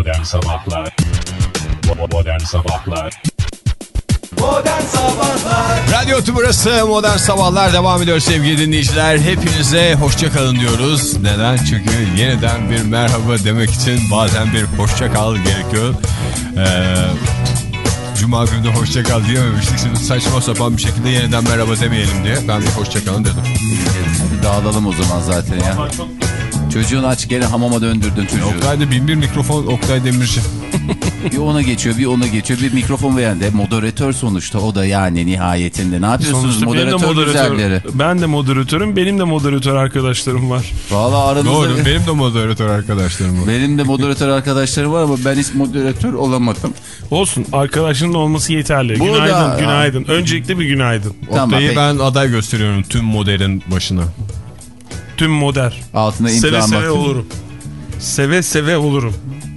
Modern Sabahlar Modern Sabahlar Modern Sabahlar Radyo Tümrüt'ü Modern Sabahlar devam ediyor sevgili dinleyiciler. Hepinize hoşça kalın diyoruz. Neden? Çünkü yeniden bir merhaba demek için bazen bir hoşça kal gerekiyor. Ee, Cuma günü de hoşça kal diyememiştik. Şimdi saçma sapan bir şekilde yeniden merhaba demeyelim diye ben bir hoşça kalın dedim. Dağılalım o zaman zaten ya. Çocuğun aç gene hamama döndürdün çocuğu. Oktay'da bin bir mikrofon Oktay Demirci. Bir ona geçiyor bir ona geçiyor bir mikrofon veren de moderatör sonuçta o da yani nihayetinde. Ne yapıyorsunuz Sonuçta benim de moderatör güzelleri? moderatör. Ben de moderatörüm. Benim de moderatör arkadaşlarım var. Valla aranızda Doğru benim de moderatör arkadaşlarım var. benim de moderatör arkadaşlarım var ama ben hiç moderatör olamadım. Olsun. Arkadaşının olması yeterli. Bu günaydın, da- günaydın. Öncelikle bir günaydın. Tamam, Oktay'ı ben aday gösteriyorum tüm modern başına. Tüm moder. Altına imza Seve seve olurum. Seve seve olurum.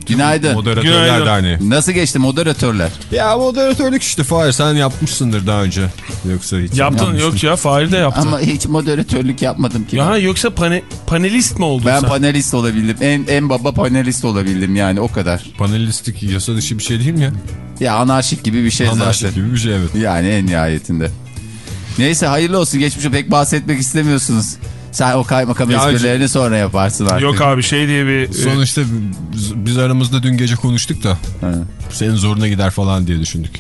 Günaydın. Moderatörler Günaydın. Derneği. Nasıl geçti moderatörler? Ya moderatörlük işte Fahir sen yapmışsındır daha önce. Yoksa hiç Yaptın yok ya Fahir de yaptı. Ama hiç moderatörlük yapmadım ki. Ya yoksa pane- panelist mi oldun ben sen? panelist olabildim. En, en baba panelist olabildim yani o kadar. Panelistlik yasa dışı bir şey değil mi ya? Ya anarşik gibi bir şey Anlaştık zaten. gibi bir şey evet. Yani en nihayetinde. Neyse hayırlı olsun geçmişe pek bahsetmek istemiyorsunuz. Sen o kaymakam Ya esprilerini sonra yaparsın artık. Yok abi şey diye bir... e, Sonuçta biz- aramızda dün gece konuştuk da Ha. senin zoruna gider falan diye düşündük.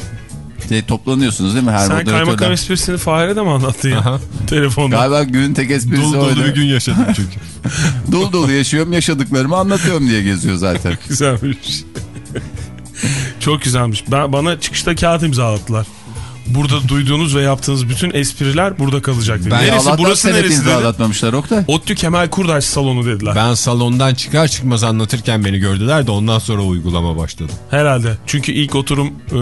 Şey, toplanıyorsunuz değil mi her sen kaymakam esprisini Fahir'e de mi anlattın ya? Aha. Telefonda. Galiba günün tek esprisi Dolu dolu bir gün yaşadık çünkü. dolu dolu yaşıyorum yaşadıklarımı anlatıyorum diye geziyor zaten. Güzelmiş. Çok güzelmiş. Ben, bana çıkışta kağıt imzalattılar. Burada duyduğunuz ve yaptığınız bütün espriler burada kalacak dedi. Ben- neresi Allah'tan burası neresi dedi. imzalatmamışlar Oktay. ODTÜ Kemal Kurdaş salonu dediler. ben salondan çıkar çıkmaz anlatırken beni gördüler de ondan sonra uygulama başladı. Herhalde. Çünkü ilk oturum e,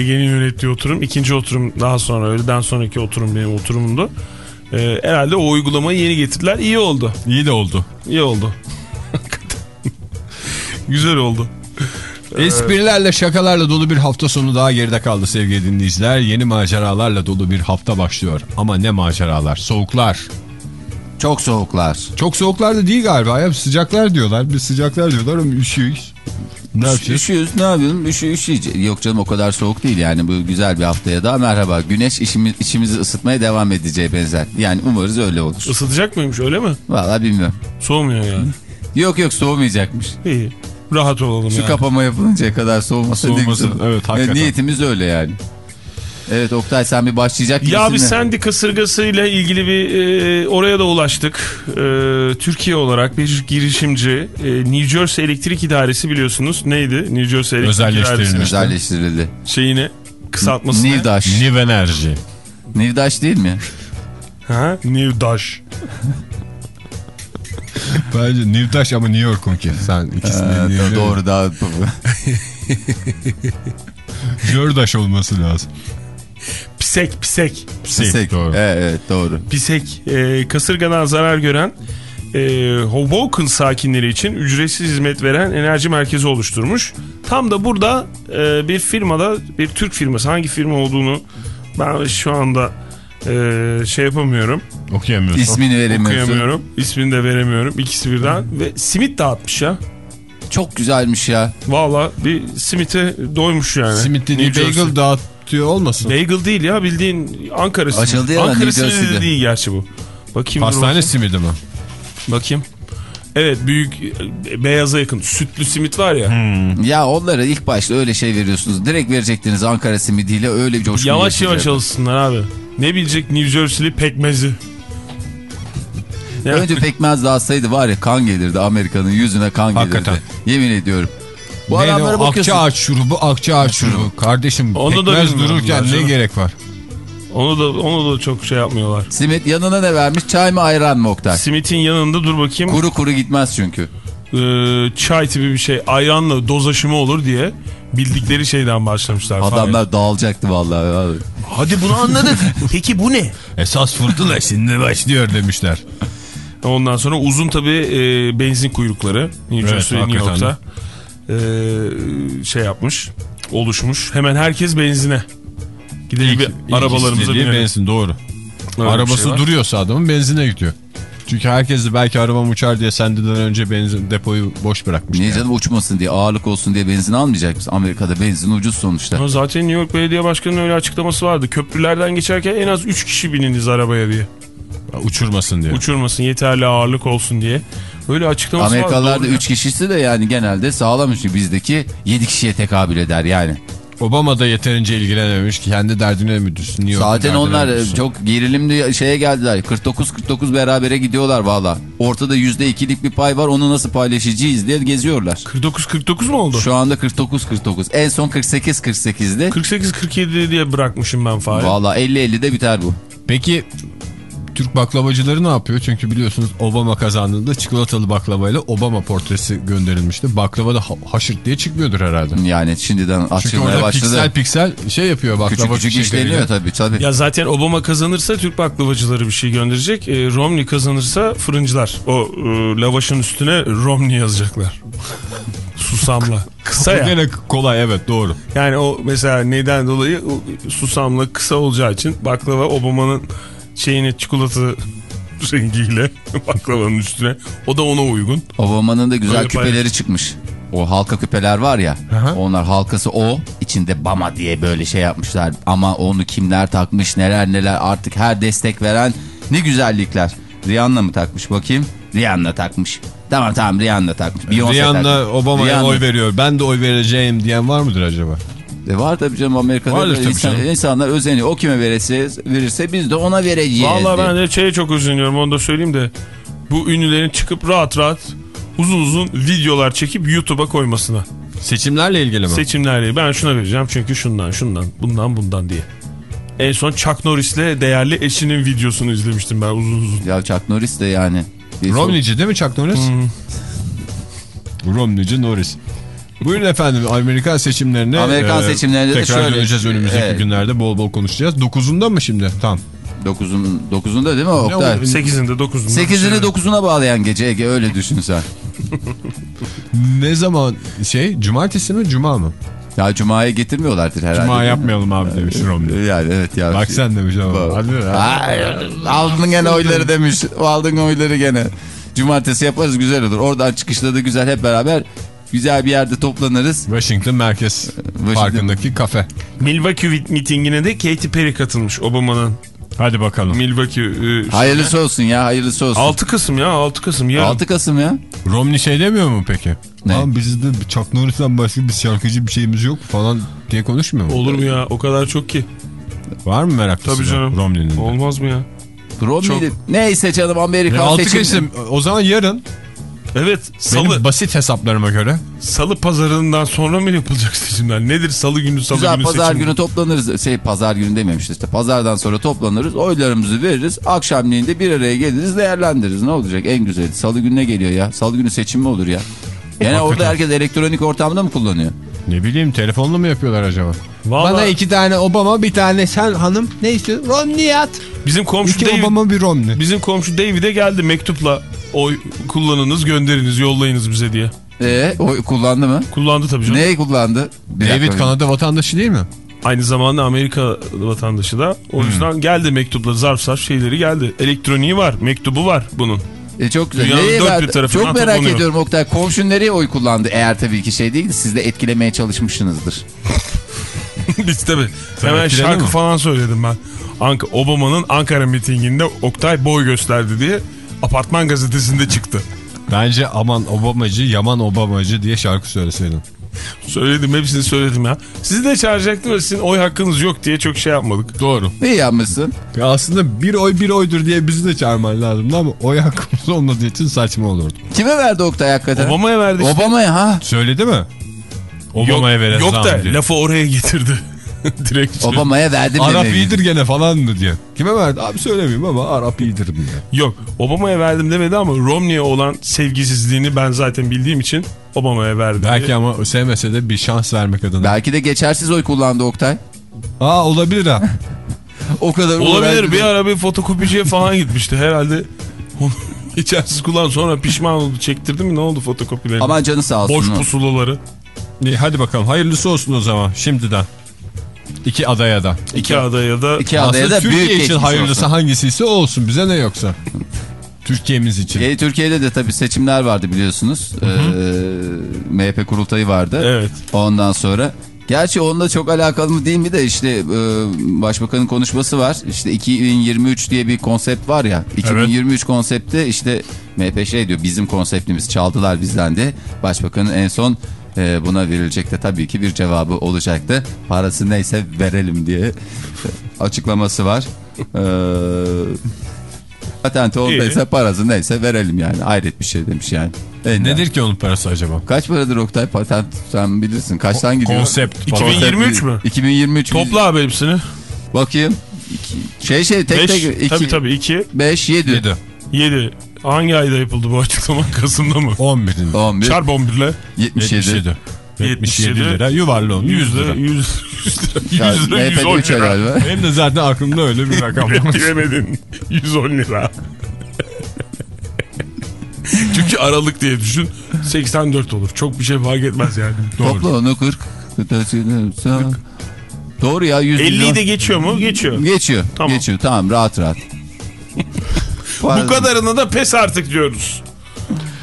Ege'nin yönettiği oturum. ikinci oturum daha sonra öğleden sonraki oturum benim oturumumdu. E, herhalde o uygulamayı yeni getirdiler. İyi oldu. İyi de oldu. İyi oldu. Güzel oldu. Esprilerle şakalarla dolu bir hafta sonu daha geride kaldı sevgili dinleyiciler. Yeni maceralarla dolu bir hafta başlıyor. Ama ne maceralar? Soğuklar. Çok soğuklar. Çok soğuklar da değil galiba ya. Sıcaklar diyorlar. Biz sıcaklar diyorlar ama üşüyoruz. Ne yapacağız? Üşüyoruz ne yapalım? Üşü, üşüyeceğiz. Yok canım o kadar soğuk değil yani bu güzel bir haftaya daha merhaba. Güneş işimiz, içimizi ısıtmaya devam edeceği benzer. Yani umarız öyle olur. Isıtacak mıymış öyle mi? Valla bilmiyorum. Soğumuyor yani. Yok yok soğumayacakmış. İyi. Rahat olalım Şu yani. kapama yapılıncaya kadar soğumasa ne Soğumasın, evet, hakikaten. niyetimiz öyle yani. Evet Oktay sen bir başlayacak gibisin. Ya de. sendi kasırgasıyla ilgili bir e, oraya da ulaştık. E, Türkiye olarak bir girişimci e, New Jersey Elektrik İdaresi biliyorsunuz. Neydi? New Jersey Elektrik Özelleştirilmiş. İdaresi'nin Özelleştirildi. şeyini kısaltması ne? Nivdaş. Niv Enerji. Nivdaş değil mi? Ha? New Bence Nivdaş ama New York'unki. Sen ikisini Ee, doğru daha Jordaş olması lazım. Pisek pisek. Pisek. Doğru. Evet, evet doğru. Pisek. E, kasırgadan zarar gören e, Hoboken sakinleri için ücretsiz hizmet veren enerji merkezi oluşturmuş. Tam da burada e, bir firmada bir Türk firması hangi firma olduğunu ben şu anda e, şey yapamıyorum. Okuyamıyorsun. İsmini veremiyorsun. Okuyamıyorum. İsmini de veremiyorum. İkisi birden. Ve simit dağıtmış ya. Çok güzelmiş ya. Valla bir simite doymuş yani. Simit dediği bagel dağıtıyor olmasın? Bagel değil ya bildiğin Ankara simidi. Açıldı ya Ankara New simidi değil gerçi bu. Bakayım Pastane simidi mi? Bakayım. Evet büyük e, beyaza yakın sütlü simit var ya. Hmm. Ya onlara ilk başta öyle şey veriyorsunuz. Direkt verecektiniz Ankara simidiyle öyle bir coşku Yavaş yavaş alışsınlar abi. Ne bilecek New Jersey'li pekmezi. Ya, Önce pekmez dağıtsaydı var ya kan gelirdi Amerika'nın yüzüne kan Hakikaten. gelirdi. Yemin ediyorum. Bu Neydi adamlara o? bakıyorsun. Akça ağaç şurubu, akça ağaç şurubu. Kardeşim Onu da pekmez bilmiyorum dururken ne gerek var? onu da onu da çok şey yapmıyorlar. Simit yanına ne vermiş? Çay mı ayran mı Oktay? Simitin yanında dur bakayım. Kuru kuru gitmez çünkü. e, çay tipi bir şey ayranla doz aşımı olur diye bildikleri şeyden başlamışlar. Adamlar dağılacaktı vallahi. Hadi bunu anladık. Peki bu ne? Esas fırtına şimdi başlıyor demişler. Ondan sonra uzun tabii e, benzin kuyrukları New Evet, Jersey, New hakikaten York'ta e, şey yapmış, oluşmuş. Hemen herkes benzine. Gidelim arabalarımıza binelim. benzin doğru. Öyle Arabası şey var. duruyorsa adamın benzine gidiyor. Çünkü herkes de belki arabam uçar diye sendeden önce benzin depoyu boş bırakmış. Niye yani. canım uçmasın diye ağırlık olsun diye benzin almayacak mısın? Amerika'da benzin ucuz sonuçta. Ama zaten New York Belediye Başkanı'nın öyle açıklaması vardı. Köprülerden geçerken en az 3 kişi bininiz arabaya diye. Uçurmasın diye. Uçurmasın yeterli ağırlık olsun diye. Öyle açıklaması vardı. Amerikalılarda doğru. 3 kişisi de yani genelde sağlam işi bizdeki 7 kişiye tekabül eder yani. Obama da yeterince ilgilenememiş ki kendi derdine mi düşsün? New Zaten onlar mi düşsün? çok gerilimli şeye geldiler. 49-49 berabere gidiyorlar valla. Ortada %2'lik bir pay var onu nasıl paylaşacağız diye geziyorlar. 49-49 mu oldu? Şu anda 49-49. En son 48-48'di. 48-47 diye bırakmışım ben Fahir. Valla 50-50'de biter bu. Peki Türk baklavacıları ne yapıyor? Çünkü biliyorsunuz Obama kazandığında çikolatalı baklavayla Obama portresi gönderilmişti. Baklava da ha- haşırt diye çıkmıyordur herhalde. Yani şimdiden açılmaya başladı. piksel piksel şey yapıyor baklava küçük küçük fişekleriyle. işleniyor tabii tabii. Ya zaten Obama kazanırsa Türk baklavacıları bir şey gönderecek. E, Romney kazanırsa fırıncılar. O e, lavaşın üstüne Romney yazacaklar. Susamla. Kısa Bu ya. gene kolay evet doğru. Yani o mesela neden dolayı susamla kısa olacağı için baklava Obama'nın şeyini çikolata rengiyle baklavanın üstüne. O da ona uygun. Obama'nın da güzel Öyle küpeleri paylaş. çıkmış. O halka küpeler var ya. Aha. Onlar halkası o. içinde Bama diye böyle şey yapmışlar. Ama onu kimler takmış neler neler artık her destek veren ne güzellikler. Rihanna mı takmış bakayım? Rihanna takmış. Tamam tamam Rihanna takmış. Beyoncé Rihanna takmış. Obama'ya oy veriyor. Ben de oy vereceğim diyen var mıdır acaba? E var tabii canım Amerika'da Vardır tabii insan- canım. insanlar özeniyor. O kime verirse, verirse biz de ona vereceğiz. Vallahi diye. ben de şeye çok üzülüyorum onu da söyleyeyim de. Bu ünlülerin çıkıp rahat rahat uzun uzun videolar çekip YouTube'a koymasına. Seçimlerle ilgili mi? Seçimlerle ben şuna vereceğim çünkü şundan şundan bundan bundan diye. En son Chuck Norris'le değerli eşinin videosunu izlemiştim ben uzun uzun. Ya Chuck Norris de yani. Romneyci değil mi Chuck Norris? Romneyci Norris. Buyurun efendim Amerikan seçimlerine. Amerikan seçimlerinde de tekrar şöyle- döneceğiz önümüzdeki Evet. günlerde bol bol konuşacağız. 9'unda mı şimdi? Tamam. Dokuzun, dokuzunda değil mi Oktay? 8'inde 9'unda. Sekizini dokuzuna bağlayan gece Ege öyle düşün sen. Ne zaman şey cumartesi mi cuma mı? Ya Cuma'ya getirmiyorlardır herhalde. Cuma yapmayalım abi demiş Romney. Yani evet ya. Bak sen demiş ama. Hadi aldın gene oyları demiş. Aldın oyları gene. Cumartesi yaparız güzel olur. Oradan çıkışta da güzel hep beraber güzel bir yerde toplanırız. Washington Merkez Parkı'ndaki kafe. Milwaukee mitingine de Katy Perry katılmış Obama'nın. Hadi bakalım. Milwaukee. E, Hayırlısı olsun ya hayırlısı olsun. 6 Kasım ya 6 Kasım yarın. 6 Kasım ya. Romney şey demiyor mu peki? Ne? Abi bizde Chuck Norris'ten başka bir şarkıcı bir şeyimiz yok falan diye konuşmuyor mu? Olur mu ya o kadar çok ki. Var mı meraklısı? Tabii canım. Romney'nin. Olmaz mı ya? Romney'de neyse canım E, Amerikan 6 seçim. Kasım o zaman yarın Evet salı, benim basit hesaplarıma göre salı pazarından sonra mı yapılacak seçimler? Nedir salı günü salı Güzel günü pazar seçim? günü toplanırız. Şey pazar günü dememişti işte. Pazardan sonra toplanırız. Oylarımızı veririz. Akşamleyin de bir araya geliriz değerlendiririz. Ne olacak en güzeli. Salı gününe geliyor ya. Salı günü seçim mi olur ya? Yani orada herkes elektronik ortamda mı kullanıyor? Ne bileyim telefonla mı yapıyorlar acaba? Vallahi Bana iki tane Obama bir tane sen hanım ne istiyorsun? Romney at. bizim komşu İki David, Obama bir Romney. bizim komşu David'e geldi mektupla oy kullanınız gönderiniz yollayınız bize diye. Ee, o kullandı mı? Kullandı tabii canım. Neyi kullandı? Bir David. Kanada vatandaşı değil mi? Aynı zamanda Amerika vatandaşı da. Hmm. O yüzden geldi mektupla zarf zarf şeyleri geldi. Elektroniği var mektubu var bunun. E çok güzel. Dünyanın dört bir tarafından Çok merak toplanıyor. ediyorum Oktay. Komşun nereye oy kullandı? Eğer tabii ki şey değil de siz de etkilemeye çalışmışsınızdır. Biz tabii. Hemen şarkı mi? falan söyledim ben. Ank Obama'nın Ankara mitinginde Oktay boy gösterdi diye apartman gazetesinde çıktı. Bence aman Obamacı yaman Obamacı diye şarkı söyleseydin. Söyledim hepsini söyledim ya. Sizi de çağıracaktım sizin oy hakkınız yok diye çok şey yapmadık. Doğru. İyi yapmışsın. Ya aslında bir oy bir oydur diye bizi de çağırman lazımdı ama oy hakkımız olmadığı için saçma olurdu. Kime verdi Oktay hakikaten? Obama'ya verdik. Obama'ya ha. Söyledi mi? Obama'ya yok, vereceğim yok da diye. lafı oraya getirdi. Direkt. Obama'ya verdim Arap demeyi. iyidir gene falan mı diye. Kime verdi? Abi söylemeyeyim ama Arap iyidir diye. Yok Obama'ya verdim demedi ama Romney'e olan sevgisizliğini ben zaten bildiğim için Obama'ya verdi. Belki ama sevmese de bir şans vermek adına. Belki de geçersiz oy kullandı Oktay. Aa olabilir ha. O kadar Olabilir bir ara bir fotokopiciye falan gitmişti herhalde. Geçersiz kullan sonra pişman oldu çektirdi mi ne oldu fotokopilerini? Aman canı sağ olsun. Boş o. pusulaları. İyi, hadi bakalım hayırlısı olsun o zaman şimdiden. İki adaya da. İki adaya da İki adaya da büyük Türkiye için geçmiş hayırlısı olsun. hangisiyse olsun bize ne yoksa. Türkiye'miz için. E, Türkiye'de de tabii seçimler vardı biliyorsunuz. Ee, MHP kurultayı vardı. Evet. Ondan sonra Gerçi onunla çok alakalı mı değil mi de işte e, başbakanın konuşması var. İşte 2023 diye bir konsept var ya. 2023 konsepti işte MHP şey diyor bizim konseptimiz çaldılar bizden de. Başbakanın en son e, buna verilecek de tabii ki bir cevabı olacaktı. Parası neyse verelim diye açıklaması var. Eee Patenti olduysa parası neyse verelim yani. Hayret bir şey demiş yani. En Nedir ki onun parası acaba? Kaç paradır Oktay patent sen bilirsin. Kaçtan gidiyor? Konsept. 2023 mü? 2023 Topla abi hepsini. Bakayım. İki- şey şey tek 5 tek. tabii tabii 2 5 7. 7. 7. Hangi ayda yapıldı bu açıklama? Kasım'da mı? 11'in. 11 Çarp 11 ile 77. 77. 77 77 lira yuvarla onu 100 100 lira. lira. 100 lira. 100 lira. 110 MHP'de 3 lira. herhalde. Benim de zaten aklımda öyle bir rakam var. Bilemedin. 110 lira. Çünkü Aralık diye düşün. 84 olur. Çok bir şey fark etmez yani. Topla onu 40. Doğru ya 100 50'yi milyon. de geçiyor mu? Geçiyor. Geçiyor. Tamam. Geçiyor. Tamam rahat rahat. Bu kadarına da pes artık diyoruz.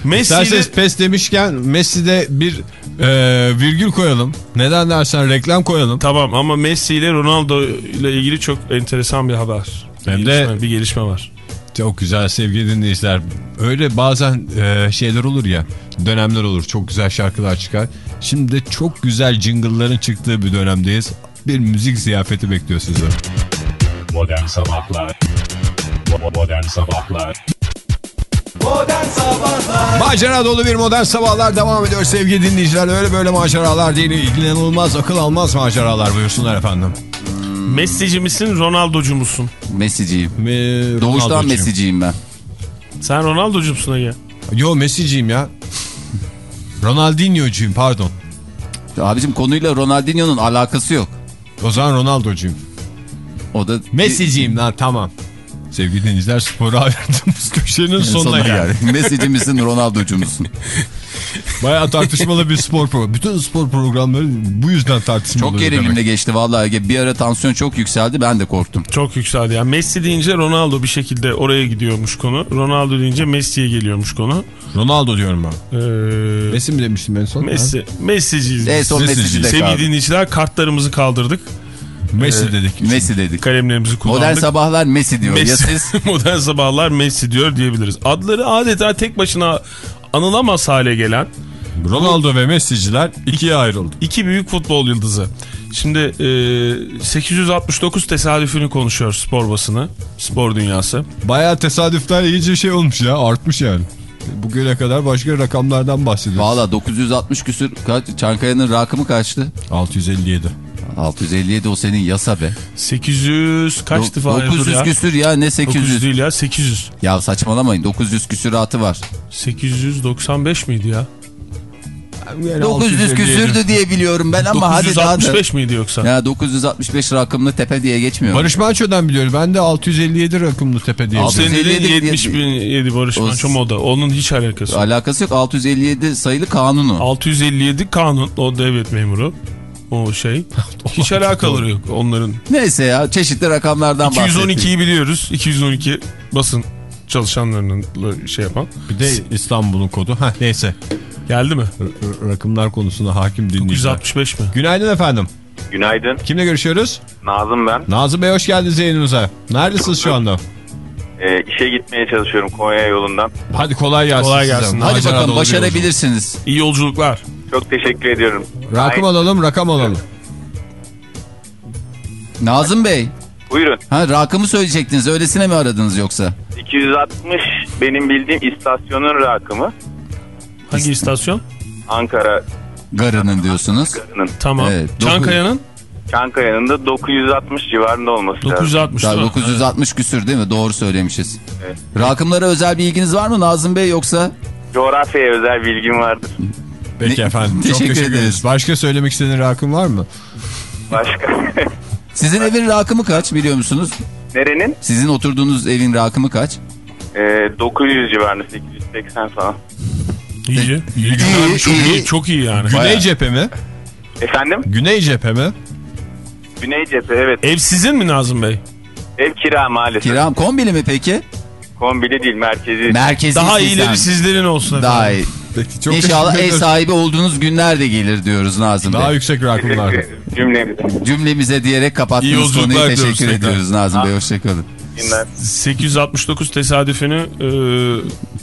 Messi İsterseniz PES demişken Messi'de bir e, virgül koyalım. Neden dersen reklam koyalım. Tamam ama Messi ile Ronaldo ile ilgili çok enteresan bir haber. Bir Hem de- gelişme, bir gelişme var. Çok güzel sevgili dinleyiciler. Öyle bazen e, şeyler olur ya. Dönemler olur. Çok güzel şarkılar çıkar. Şimdi de çok güzel jingle'ların çıktığı bir dönemdeyiz. Bir müzik ziyafeti bekliyor sizi. Modern Sabahlar Modern Sabahlar Modern Sabahlar Macera dolu bir modern sabahlar devam ediyor sevgili dinleyiciler. Öyle böyle maceralar değil. İnanılmaz akıl almaz maceralar buyursunlar efendim. Messi'ci misin Ronaldo'cu musun? Messi'ciyim. Me Doğuştan. Messi'ciyim ben. Sen Ronaldo'cu musun Ege? Yo Messi'ciyim ya. Ronaldinho'cuyum pardon. Abicim konuyla Ronaldinho'nun alakası yok. O zaman Ronaldo'cuyum. O da Messi'ciyim lan tamam. Sevgili dinleyiciler spora ayırdığımız köşenin sonuna, sonuna geldi. Messi'ci misin Ronaldo'cu musun? Bayağı tartışmalı bir spor programı. Bütün spor programları bu yüzden tartışmalı. Çok gerilimle geçti vallahi. Bir ara tansiyon çok yükseldi ben de korktum. Çok yükseldi. Yani Messi deyince Ronaldo bir şekilde oraya gidiyormuş konu. Ronaldo deyince Messi'ye geliyormuş konu. Ronaldo diyorum ben. Ee, Messi mi demiştim en son? Messi. Messi'ciyiz. En son Messi'ci. Messi'ci de Sevgili dinleyiciler kartlarımızı kaldırdık. Messi dedik. Messi dedik. Kalemlerimizi kullandık. Modern sabahlar Messi diyor. Ya Messi, siz modern sabahlar Messi diyor diyebiliriz. Adları adeta tek başına anılamaz hale gelen Ronaldo ve Messi'ciler ikiye ayrıldı. iki büyük futbol yıldızı. Şimdi e, 869 tesadüfünü konuşuyor spor basını, spor dünyası. Bayağı tesadüfler iyice şey olmuş ya artmış yani. Bugüne kadar başka rakamlardan bahsediyoruz. Valla 960 küsür kaç, Çankaya'nın rakımı kaçtı? 657. 657 o senin yasa be. 800 kaçtı Do- falan 900 ya? küsür ya ne 900 800? değil ya 800. Ya saçmalamayın 900 küsüratı var. 895 miydi ya? 900 küsürdü diye biliyorum ben ama hadi daha da. 965 miydi yoksa? Ya 965 rakımlı tepe diye geçmiyor. Barış Manço'dan biliyorum. Ben de 657 rakımlı tepe diye. O Abi, senin de 657 70 bin yedi Barış O- Manço moda. Onun hiç alakası yok. Alakası yok 657 sayılı kanunu. 657 kanun o devlet memuru. O şey. Hiç alakaları yok onların. Neyse ya çeşitli rakamlardan bahsettik. 212'yi biliyoruz. 212 basın çalışanlarının şey yapan. Bir de İstanbul'un kodu. Heh, neyse. Geldi mi? R- rakımlar konusuna hakim dinleyiciler. 965 mi? Günaydın efendim. Günaydın. Kimle görüşüyoruz? Nazım ben. Nazım Bey hoş geldiniz yayınımıza. Neredesiniz şu anda? Ee, işe gitmeye çalışıyorum Konya yolundan. Hadi kolay gelsin Kolay size. gelsin. Hadi Macera bakalım başarabilirsiniz. İyi yolculuklar. Çok teşekkür ediyorum. Rakım Ay, alalım, rakam alalım. Nazım Bey. Buyurun. Ha rakımı söyleyecektiniz öylesine mi aradınız yoksa? 260 benim bildiğim istasyonun rakımı. Hangi istasyon? Ankara Garının diyorsunuz. garının. Tamam. Evet, Çankaya'nın Çankaya'nın da 960 civarında olması lazım. 960 Ya değil mi? 960 küsür değil mi? Doğru söylemişiz. Evet. Rakımlara özel bir ilginiz var mı Nazım Bey yoksa? Coğrafyaya özel bilgim vardır. Peki Ne- efendim. Çok Teşekkür teşekkür ederiz. Başka söylemek istediğin rakım var mı? Başka. Sizin evin rakımı kaç biliyor musunuz? Nerenin? Sizin oturduğunuz evin rakımı kaç? Ee, 900 civarında 880 falan. İyi. İyi, İyi, güzel. Çok iyi. iyi. Çok iyi yani. Güney Bayağı. cephe mi? Efendim? Güney cephe mi? Güney cephe evet. Ev sizin mi Nazım Bey? Ev kira maalesef. Kiram kombili mi peki? Kombili değil merkezi. Merkezi Daha iyileri sizlerin olsun Daha efendim. iyi. Peki, çok İnşallah ev sahibi olduğunuz günler de gelir diyoruz Nazım Daha Bey. yüksek rakımlarda. Cümlemiz. Cümlemize diyerek kapattığınız konuyu teşekkür tekrar. ediyoruz Nazım Bey. Hoşçakalın. Günler. 869 tesadüfünü e,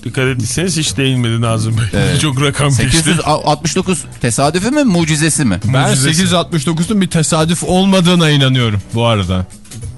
dikkat ettiyseniz hiç değinmedi Nazım Bey. Evet. Çok rakam geçti. 869 tesadüfü mü mucizesi mi? Ben Mucizesi. 869'un bir tesadüf olmadığına inanıyorum bu arada.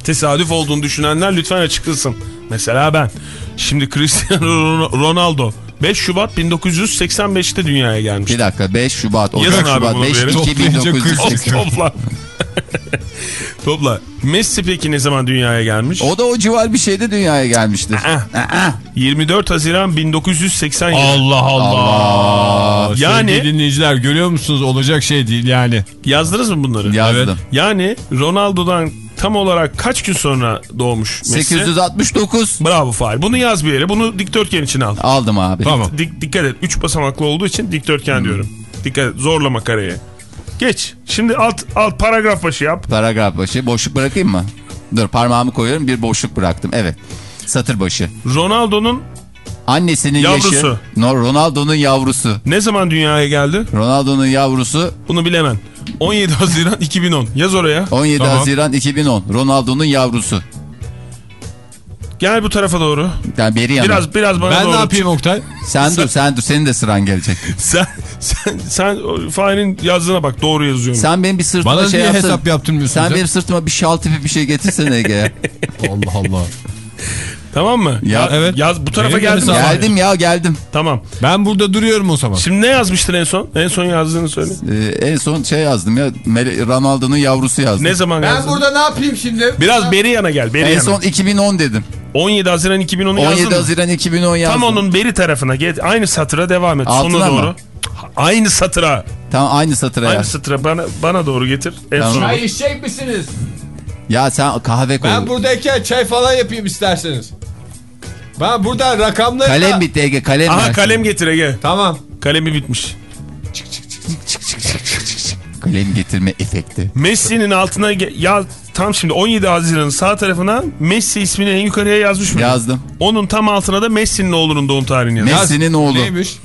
Tesadüf olduğunu düşünenler lütfen açıklasın. Mesela ben. Şimdi Cristiano Ronaldo 5 Şubat 1985'te dünyaya gelmişti. Bir dakika 5 Şubat, Yazın 14 abi Şubat, bunu 5 bir yere. Toplayınca 2980. Topla. Topla. Messi peki ne zaman dünyaya gelmiş? O da o civar bir şeyde dünyaya gelmiştir. Aa, Aa, 24 Haziran 1987. Allah Allah. Allah. Yani- Sevgili dinleyiciler görüyor musunuz? Olacak şey değil yani. Yazdınız mı bunları? Yazdım. Yani Ronaldo'dan tam olarak kaç gün sonra doğmuş Messi? 869 Bravo Fahir. Bunu yaz bir yere. Bunu dikdörtgen için al. aldım abi. Tamam. Dik, dikkat et. 3 basamaklı olduğu için dikdörtgen diyorum. Dikkat et. Zorlama kareye. Geç. Şimdi alt alt paragraf başı yap. Paragraf başı. Boşluk bırakayım mı? Dur parmağımı koyuyorum bir boşluk bıraktım. Evet. Satır başı. Ronaldo'nun Annesinin Yavrusu. yaşı. No, Ronaldo'nun yavrusu. ne zaman dünyaya geldi? Ronaldo'nun yavrusu Bunu bilemem. 17 Haziran 2010. Yaz oraya. 17 Tamam. Haziran 2010. Ronaldo'nun yavrusu. Gel bu tarafa doğru. Yani beri yana. Biraz biraz bana Ben doğru. ne yapayım Oktay? Sen dur sen dur senin de sıran gelecek. Sen sen sen Fahir'in yazdığına bak doğru yazıyorum. Sen benim bir sırtıma Bana şey niye yapsana. hesap yaptırmıyorsun Sen sen? benim sırtıma bir şal tipi bir şey getirsene Ege. ya. Allah Allah. Tamam mı? Ya, evet. Yaz bu tarafa hesabım. geldim ya geldim. Tamam. Ben burada duruyorum o zaman. Şimdi ne yazmıştın en son? En son yazdığını söyle. Ee, en son şey yazdım ya Ronaldo'nun yavrusu yazdım. Ne zaman yazdın? ne yapayım şimdi? Biraz beri yana gel. Beri En yana. son 2010 dedim. 17 Haziran 2010'u yazdın 17 mı? Haziran 2010 yazdım. Tam onun beri tarafına get. Aynı satıra devam et. Altına Sonuna mı? doğru. Aynı satıra. Tamam aynı satıra Aynı yaz. satıra bana bana doğru getir. En Tamam. son. Çay içecek misiniz? Ya sen kahve koy. Ben buradayken çay falan yapayım isterseniz. Ben burada rakamları... Kalem bitti Ege kalem Aha ver. kalem getir Ege. Tamam. Kalemi bitmiş. Kalem getirme efekti. Messi'nin altına ya tam şimdi 17 Haziran'ın sağ tarafına Messi ismini en yukarıya yazmış mı? Yazdım. Onun tam altına da Messi'nin oğlunun doğum tarihini yaz. Messi'nin oğlu. Neymiş?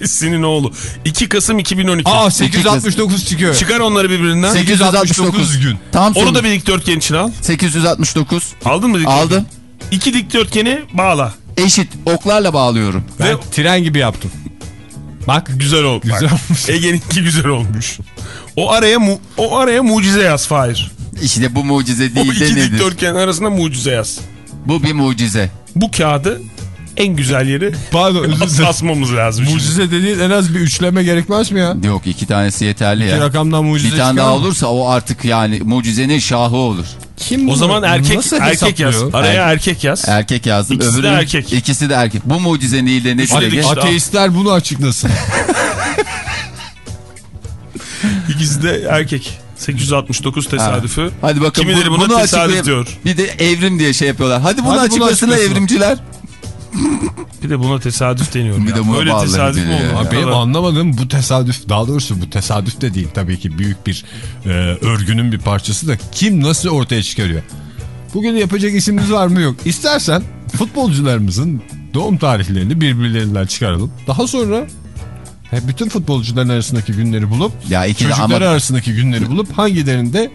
Messi'nin oğlu. 2 Kasım 2012. Aa 869 çıkıyor. Çıkar onları birbirinden. 869 gün. Tam Onu da bir dikdörtgen için al. 869. Aldın mı dikdörtgen? Aldım. İki dikdörtgeni bağla. Eşit oklarla bağlıyorum. Ben Ve- tren gibi yaptım. Bak. Güzel oldu. Güzel Bak, olmuş. Ege'ninki güzel olmuş. O araya mu o araya mucize yaz Fahir. İşte bu mucize O değil de iki nedir? dikdörtgen arasında mucize yaz. Bu bir mucize. Bu kağıdı en güzel yeri Pardon özür asmamız lazım. Mucize dediğin en az bir üçleme gerekmez mi ya? Yok iki tanesi yeterli İki ya. rakamdan mucize Bir tane daha mı? olursa o artık yani mucizenin şahı olur. Kim O bunu zaman erkek nasıl erkek yaz. Araya Er- erkek yaz. Erkek yazdım. İkisi de öbürünün- erkek. İkisi de erkek. Bu mucize değil de ne işte- Ateistler bunu açıklasın. İkisi de erkek. 869 tesadüfü. Hadi bakın Kimileri bu- buna bunu tesadüf diyor. Bir de evrim diye şey yapıyorlar. Hadi bunu Hadi bunu açıklasınlar açıklasın. evrimciler. Bir de buna tesadüf deniyor. Bir ya. de buna Böyle tesadüf mü deniyor olur? ya. Benim anlamadığım bu tesadüf daha doğrusu bu tesadüf de değil tabii ki büyük bir e, örgünün bir parçası da kim nasıl ortaya çıkarıyor? Bugün yapacak işimiz var mı yok. İstersen futbolcularımızın doğum tarihlerini birbirlerinden çıkaralım. Daha sonra he, bütün futbolcuların arasındaki günleri bulup Ya çocuklar ama- arasındaki günleri bulup hangilerinde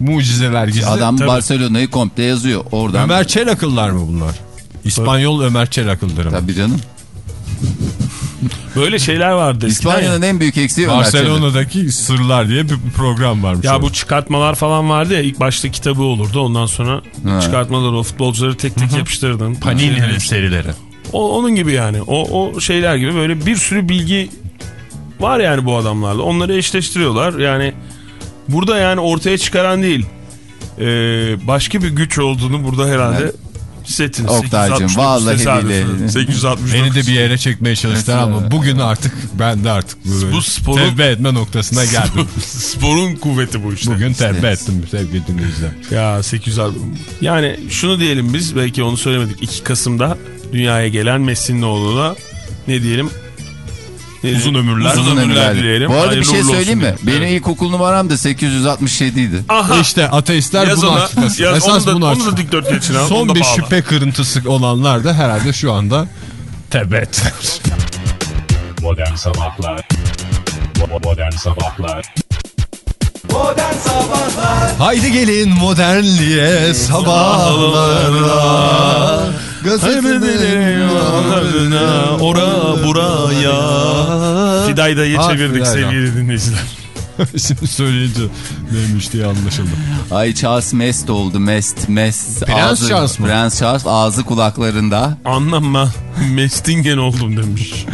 mucizeler gizli. Adam. Barcelona'yı komple yazıyor. Oradan. Ömer Çelakıllar mı bunlar? İspanyol Ömer Çelakıldır mı? Tabii canım. Böyle şeyler vardı. İspanya'nın en büyük eksiği Ömer Çelik. Barcelona'daki sırlar diye bir program varmış. Ya orada. bu çıkartmalar falan vardı ya ilk başta kitabı olurdu ondan sonra Ha. çıkartmaları o futbolcuları tek tek yapıştırdın. Panini'nin serileri. O, onun gibi yani o, o şeyler gibi böyle bir sürü bilgi var yani bu adamlarla onları eşleştiriyorlar yani burada yani ortaya çıkaran değil Ee, başka bir güç olduğunu burada herhalde Evet. Hissettiniz. Oktay'cım, 869 vallahi billahi. 869. Beni de bir yere çekmeye çalıştılar ama bugün artık ben de artık böyle Bu sporu- tevbe etme noktasına geldim. Sporun kuvveti bu işte. Bugün tevbe ettim sevgili dinleyiciler. Ya 800 Yani şunu diyelim biz belki onu söylemedik. 2 Kasım'da dünyaya gelen Messi'nin oğluna ne diyelim? Uzun ömürler. Uzun ömürler dileyelim. Bu arada bir Hayırlı şey uğurlu söyleyeyim mi? olsun Benim diyelim. ilkokul numaram da 867 idi. Aha. İşte ateistler Yaz bunu ona. açıklasın. Yaz, Esas onu da, bunu onu da açıklasın. dikdörtgen al. onu Son bir şüphe kırıntısı olanlar da herhalde şu anda tebet. Modern Sabahlar Modern Sabahlar Modern Sabahlar Haydi gelin modernliğe sabahlara. Gazeteleri Ora buraya. Fidayda'yı Ah, çevirdik sevgili dinleyiciler. Şimdi söyleyince neymiş diye anlaşıldı. Ay Charles mest oldu mest mest. Prens ağzı, Charles mı? Prens Charles ağzı kulaklarında. Anlama. Mestingen oldum demiş.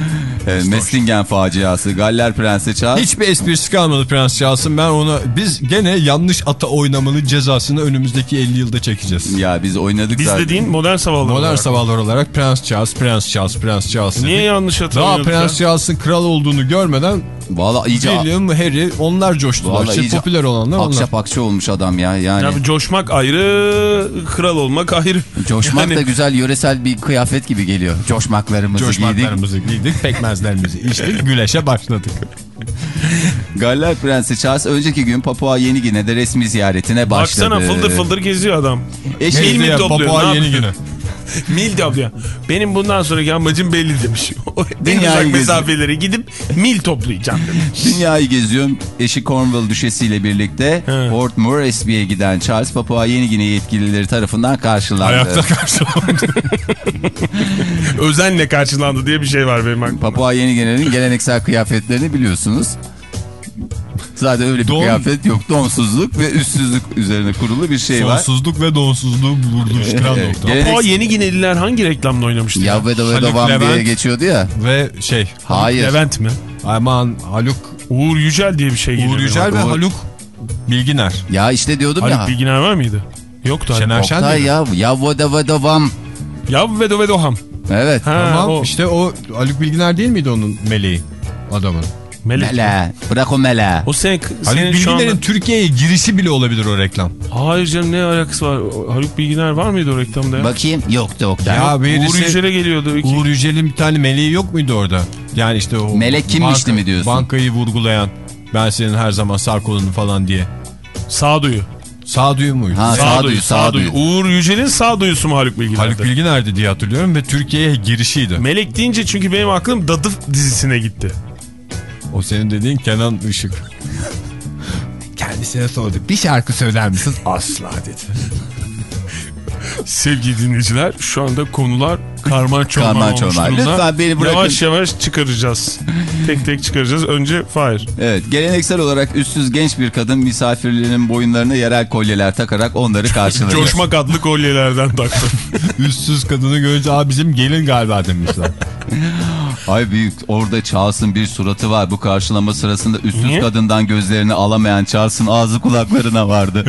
Evet, Mestingen faciası. Galler Prensi Charles. Hiçbir esprisi kalmadı Prens Charles'ın. Ben ona biz gene yanlış ata oynamanın cezasını önümüzdeki 50 yılda çekeceğiz. Ya biz oynadık Biz zaten. dediğin modern sabahlar. Modern olarak. sabahlar olarak Prens Charles, Prens Charles, Prens Charles. Niye yanlış Daha hatırlıyorduk Prens ya? Charles'ın kral olduğunu görmeden Valla iyice William, Harry onlar coştular. Vallahi İşte iyice popüler olanlar onlar. akça pakça olmuş adam ya. Yani Ya coşmak ayrı, kral olmak ayrı. coşmak Yani da güzel yöresel bir kıyafet gibi geliyor. Coşmaklarımızı giydik. Coşmaklarımızı giydik, pekmezlerimizi içtik, güleşe başladık. Galler Prensi Charles önceki gün Papua Yeni Gine'de resmi ziyaretine başladı. Baksana fıldır fıldır geziyor adam. Eşi, Mil mi Neyse ya, topluyor, Papua yeni yapıyor? Mil topluyor. Benim bundan sonraki amacım belli demiş. En uzak geziyor. mesafeleri gidip mil toplayacağım demiş. Dünyayı geziyor. Eşi Cornwall Düşesi ile birlikte He. Port Moresby'ye giden Charles Papua Yeni Gine yetkilileri tarafından karşılandı. Ayakta karşılandı. Özenle karşılandı diye bir şey var benim aklımda. Papua Yeni Gine'nin geleneksel kıyafetlerini biliyorsunuz. Zaten öyle bir Don- kıyafet yok. Donsuzluk ve üstsüzlük üzerine kurulu bir şey var. Sonsuzluk ve donsuzluğu buluşturan Evet, nokta. gene- Papua Yeni Gineliler hangi reklamda oynamıştı? Ya ve da ve da Haluk vam diye geçiyordu ya. Ve şey, Hayır. Levent mi? aman Haluk, Uğur Yücel diye bir şey geliyor. Uğur Yücel ve aklıma. Haluk Bilginer. Ya işte diyordum Haluk ya. Bilginer var mıydı? Yoktu. Haluk. Şener Şen Oktay değil ya. Ya ve da ve da vam. Ya Vedo Vedoham. Evet. Ha, Tamam o. işte o Haluk Bilginer değil miydi onun meleği adamın? Melek. Mele. Bırak o mele. O senin, Haluk senin Bilginer'in anda... Türkiye'ye girişi bile olabilir o reklam. Hayır canım ne alakası var? Haluk Bilginer var mıydı o reklamda ya? Bakayım. Yoktu Oktay. Ya Uğur birisi Yücel'e geliyordu. Iki. Uğur Yücel'in bir tane meleği yok muydu orada? Yani işte o Melek kimmişti mi diyorsun? Bankayı vurgulayan ben senin her zaman sağ kolunu falan diye. Sağduyu. Sağduyu muydu? Ha, sağduyu, sağduyu. Uğur Yücel'in sağduyusu mu Haluk Bilginer'de? Haluk Bilginer'di diye hatırlıyorum ve Türkiye'ye girişiydi. Melek deyince çünkü benim aklım Dadı dizisine gitti. O senin dediğin Kenan Işık. Kendisine sorduk. Bir şarkı söyler misiniz? Asla dedi. Sevgili dinleyiciler şu anda konular karman çorman Karman çorman. Lütfen beni bırakın. Yavaş yavaş çıkaracağız. tek tek çıkaracağız. Önce Fahir. Evet geleneksel olarak üstsüz genç bir kadın misafirlerinin boyunlarına yerel kolyeler takarak onları karşıladı. Coşmak adlı kolyelerden taktı. Üstsüz kadını görünce Aa, bizim gelin galiba demişler. Ay büyük orada Charles'ın bir suratı var. Bu karşılama sırasında üstsüz Niye? kadından gözlerini alamayan Charles'ın ağzı kulaklarına vardı.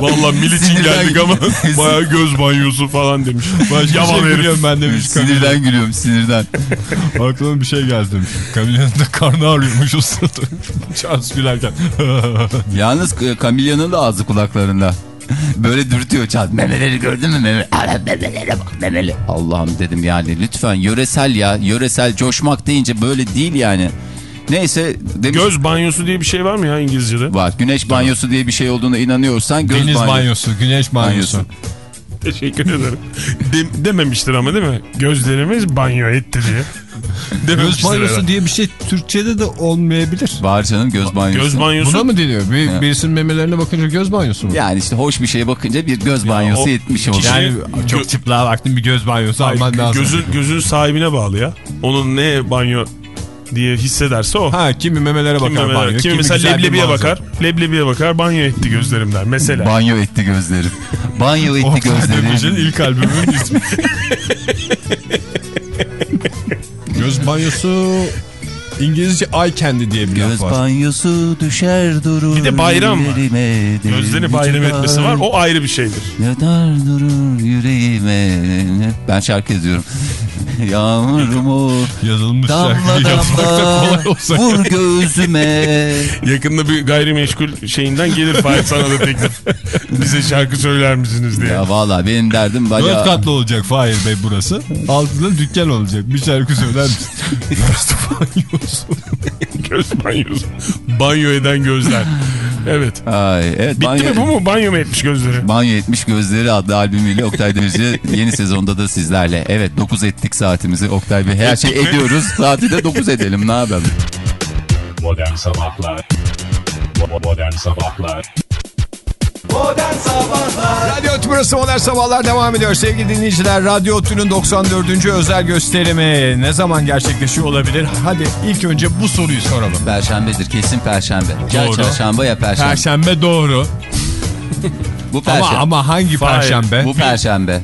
Valla mil için Sinirden- geldik ama baya göz banyosu falan demiş. Başka Yavan şey herif. biliyorum ben demiş. sinirden gülüyorum sinirden. Aklıma bir şey geldi demiş. Kamilyonun da karnı ağrıyormuş o sırada. Charles gülerken. Yalnız e, Camilla'nın da ağzı kulaklarında. Böyle dürtüyor Charles. Memeleri gördün mü? Meme, Ala, memelere bak memeli. Allah'ım dedim yani lütfen yöresel ya. Yöresel coşmak deyince böyle değil yani. Neyse demiş. Göz banyosu diye bir şey var mı ya İngilizce'de? var. Güneş banyosu diye bir şey olduğuna inanıyorsan göz Deniz banyosu. banyosu, güneş banyosu. Banyosu. Teşekkür ederim. De- dememiştir ama değil mi? Gözlerimiz banyo etti diye. Göz Dememiştir banyosu herhalde. diye bir şey Türkçe'de de olmayabilir. Var canım göz banyosu. Göz banyosu. Buna mı deniyor? Bir, birisinin memelerine bakınca göz banyosu mu? Yani işte hoş bir şeye bakınca bir göz banyosu o yetmiş oldu. kişi- Yani çok çıplığa baktım bir göz banyosu Hayır, alman lazım. gözün, gözün sahibine bağlı ya. Onun ne banyo diye hissederse o. Ha kimi memelere bakar Kimi, mesela- banyo. kimi mesela güzel bir leblebiye bakar. Leblebiye bakar banyo etti gözlerim der mesela. Banyo etti gözlerim. Banyo etti Oktay Demirci'nin gözlerim. ilk albümünün ismi. göz banyosu İngilizce eye candy diye bir Göz laf var. banyosu düşer durur. Bir de bayram var. Gözlerini bayram etmesi var. O ayrı bir şeydir. Yanar durur yüreğime. Ben şarkı yazıyorum. Yağmurumu Yazılmış damla damla vur gözüme. Yakında bir gayrimeşgul şeyinden gelir Fahir sana da teklif. Bize şarkı söyler misiniz diye. Ya valla benim derdim Dört bayağı... katlı olacak Fahir Bey burası. Altında dükkan olacak. Bir şarkı söyler misin? Göz banyosu. Göz banyosu. Banyo eden gözler. Evet. Ay, evet, Bitti mi bu mu? Banyo mu etmiş gözleri? Banyo Etmiş Gözleri adlı albümüyle Oktay Demirci yeni sezonda da sizlerle. Evet 9 ettik saatimizi Oktay Bey. Her şey ediyoruz. Saati de 9 edelim ne yapalım. Modern Sabahlar Modern Sabahlar Modern Sabahlar Radyo Otü burası Modern Sabahlar devam ediyor. Sevgili dinleyiciler Radyo Otü'nün 94. özel gösterimi ne zaman gerçekleşiyor olabilir? Hadi ilk önce bu soruyu soralım. Perşembedir kesin perşembe. Ya Doğru. çarşamba ya perşembe. Perşembe doğru. bu Ama, perşembe. ama hangi Hayır, perşembe? Bu perşembe.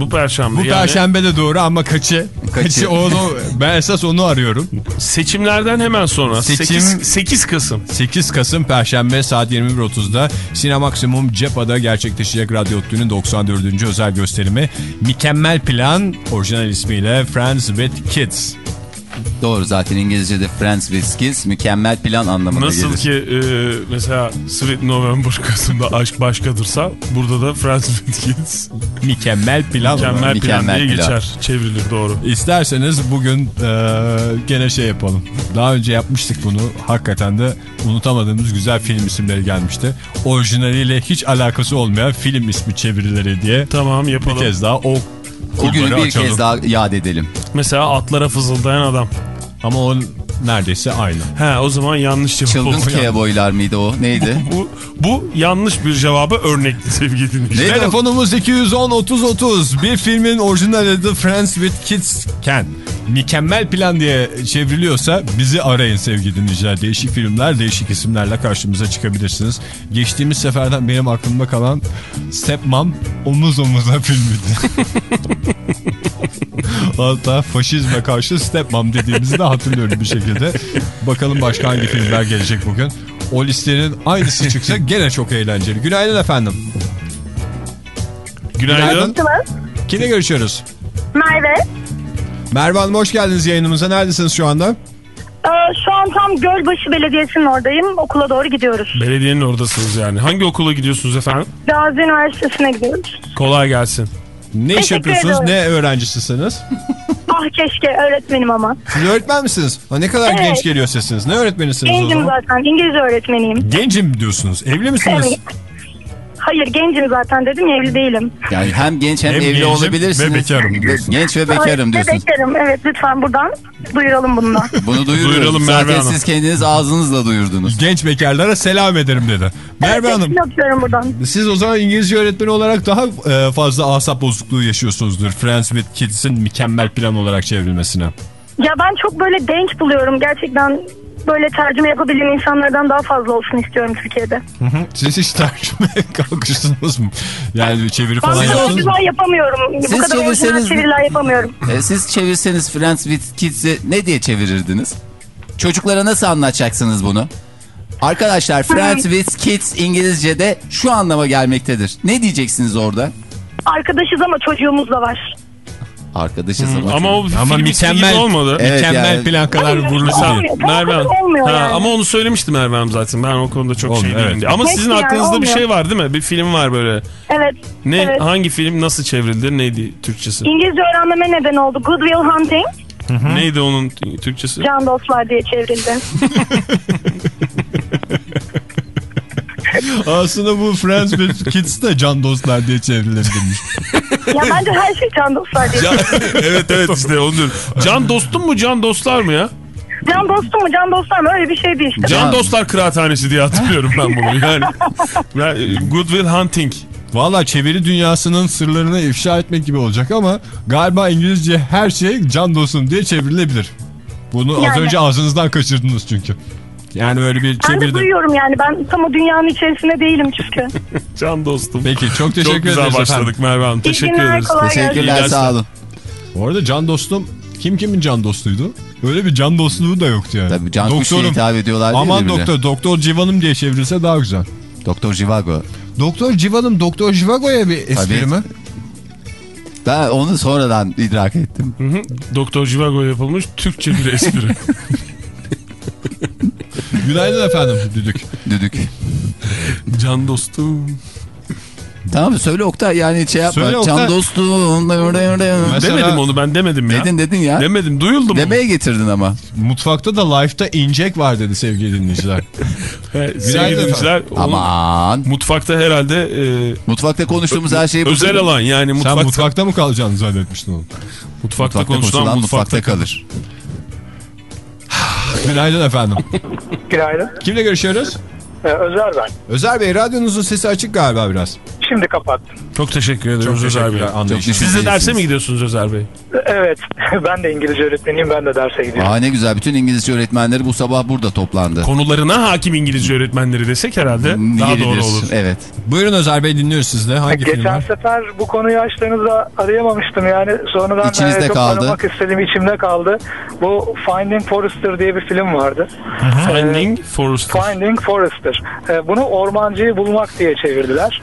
Bu perşembe. Bu yani perşembe de doğru ama kaçı? Kaçı? Kaçı onu ben esas onu arıyorum. Seçimlerden hemen sonra. Seçim- 8, 8 Kasım. 8 Kasım Perşembe saat 21.30'da Sinemaksimum Cepa'da gerçekleşecek Radyo Otlu'nun 94. özel gösterimi. Mükemmel Plan orijinal ismiyle Friends with Kids. Doğru zaten İngilizce'de Friends with Kids mükemmel plan anlamına Nasıl gelir. ki e, mesela Sweet November Kasım'da aşk başkadırsa burada da Friends with Kids Mükemmel Plan. mükemmel plan Mükemmel diye plan. geçer. Çevrilir doğru. İsterseniz bugün e, gene şey yapalım. Daha önce yapmıştık bunu. Hakikaten de unutamadığımız güzel film isimleri gelmişti. Orijinaliyle hiç alakası olmayan film ismi çevirileri diye Tamam bir yapalım. kez daha o O günü bir açalım. kez daha yad edelim. Mesela atlara fızıldayan adam. Ama o neredeyse aynı. He o zaman yanlış cevap Çılgın. Cowboylar mıydı o? Neydi? Bu, bu yanlış bir cevaba örnekti sevgili dinleyiciler. Telefonumuz 210 30 30. Bir filmin orijinal adı Friends with Kids Can. Mükemmel plan diye çevriliyorsa bizi arayın sevgili dinleyiciler. Değişik filmler, değişik isimlerle karşımıza çıkabilirsiniz. Geçtiğimiz seferden benim aklımda kalan Stepmom omuz omuza filmiydi. Hatta faşizme karşı Stepmom dediğimizi de hatırlıyorum bir şekilde. Bakalım başka hangi filmler gelecek bugün. O listenin aynısı çıksa gene çok eğlenceli. Günaydın efendim. Günaydın. Kimle görüşüyoruz? Merve. Merve Hanım hoş geldiniz yayınımıza. Neredesiniz şu anda? Ee, şu an tam Gölbaşı Belediyesi'nin oradayım. Okula doğru gidiyoruz. Belediyenin oradasınız yani. Hangi okula gidiyorsunuz efendim? Gazi Üniversitesi'ne gidiyoruz. Kolay gelsin. Ne iş Teşekkür yapıyorsunuz? ederim. Ne öğrencisisiniz? Ah keşke öğretmenim ama. Siz öğretmen misiniz? Ha, ne kadar Evet. genç geliyor sesiniz. Ne öğretmenisiniz o Gencim zaman? zaten. İngilizce öğretmeniyim. Gencim diyorsunuz. Evli misiniz? Evet. Hayır gencim zaten dedim evli değilim. Yani hem genç hem, Hem evli gencim olabilirsiniz. ve bekarım diyorsun. Genç ve bekarım ve diyorsunuz. bekarım. Evet lütfen buradan duyuralım bunu da. Bunu duyuruyoruz. Duyuralım Merve Zaten Hanım. siz kendiniz ağzınızla duyurdunuz. Genç bekarlara selam ederim dedi. Merve Hanım Hepsini öpüyorum buradan. siz o zaman İngilizce öğretmeni olarak daha e, fazla asap bozukluğu yaşıyorsunuzdur. Friends with Kids'in mükemmel plan olarak çevrilmesine. Ya ben çok böyle denk buluyorum. Gerçekten böyle tercüme yapabilen insanlardan daha fazla olsun istiyorum Türkiye'de. Siz hiç tercüme kalkıştınız mı? Yani çeviri Ben falan böyle yaptınız mı? orijinal yapamıyorum. Siz Bu kadar çevirseniz- çeviriler yapamıyorum. E, siz çevirseniz Friends with Kids'i ne diye çevirirdiniz? Çocuklara nasıl anlatacaksınız bunu? Arkadaşlar Friends with Kids İngilizce'de şu anlama gelmektedir. Ne diyeceksiniz orada? Arkadaşız ama çocuğumuz da var. Arkadaşız ama. Ama o Ama film ismi gibi mükemmel, olmadı. Evet, mükemmel yani- değil. Olmuyor. Merve Ha, yani. Ama onu söylemişti Merve Hanım zaten. Ben o konuda çok Olmuyor, şey evet. diye. Ama Peki sizin yani, aklınızda bir olmuyor. şey var değil mi? Bir film var böyle. Evet. Ne evet. hangi film nasıl çevrildi? Neydi Türkçesi? İngilizce öğrenmeme neden oldu. Good Will Hunting, Neydi onun Türkçesi? Can Dostlar diye çevrildi. Aslında bu Friends with Kids de can dostlar diye çevrilebilirmiş. ya bence her şey Can Dostlar diye. Can- evet evet işte onu diyorum. Can dostum mu can dostlar mı ya? Can dostum mu Can Dostlar mı öyle bir şeydi işte. Can Can- dostlar kıraathanesi diye hatırlıyorum ben bunu. Yani, Good Will Hunting. Valla çeviri dünyasının sırlarını ifşa etmek gibi olacak ama galiba İngilizce her şey can dostum diye çevrilebilir. Bunu az Yani. önce ağzınızdan kaçırdınız çünkü. Yani böyle bir Ben de duyuyorum yani ben tam o dünyanın içerisinde değilim çünkü. Can dostum. Peki çok teşekkür Çok güzel ederiz başladık efendim. Merve Hanım. Teşekkür günler, ederiz. Teşekkürler sağ olun. Bu arada can dostum kim kimin can dostuydu? Öyle bir can dostluğu da yoktu yani. Tabii can kuşu hitap ediyorlar değil Aman doktor, doktor civanım diye çevrilse daha güzel. Doktor Jivago. Doktor civanım, doktor Jivago'ya bir espri Tabii. mi? Ben onu sonradan idrak ettim. Hı hı. Doktor Jivago yapılmış Türkçe bir espri. Günaydın efendim düdük. Düdük. Can dostum. Tamam söyle Oktay yani şey yapma. Söyle Can dostum. Mesela- Demedim onu ben demedim ya. Dedin dedin ya. Demedim duyuldu mu? Demeye getirdin ama. Mutfakta da life'da incek var dedi sevgili dinleyiciler. Sevgili dinleyiciler. Aman. Mutfakta herhalde e, Mutfakta konuştuğumuz her şeyi... özel alan yani Sen mutfakta, mutfakta mı kalacağını zannetmiştin onu? mutfakta, Mutfakta konuşulan konuşulan mutfakta, mutfakta kalır. kalır. Günaydın efendim. Günaydın. Kimle görüşüyoruz? Ee, Özer ben. Özer Bey radyonuzun sesi açık galiba biraz. Şimdi kapattım. Çok teşekkür ederiz Özer Bey. Siz de derse mi gidiyorsunuz Özer Bey? Evet. Ben de İngilizce öğretmeniyim. Ben de derse gidiyorum. Aa ne güzel. Bütün İngilizce öğretmenleri bu sabah burada toplandı. Konularına hakim İngilizce öğretmenleri desek herhalde daha Yeridir. doğru olur. Evet. Buyurun Özer Bey dinliyoruz siz de. Hangi film Geçen var? sefer bu konuyu açtığınızda arayamamıştım yani. Sonradan İçinizde e, çok kaldı. aramak istedim. içimde kaldı. Bu Finding Forrester diye bir film vardı. Finding Forrester. Finding Forrester. E, bunu ormancıyı bulmak diye çevirdiler.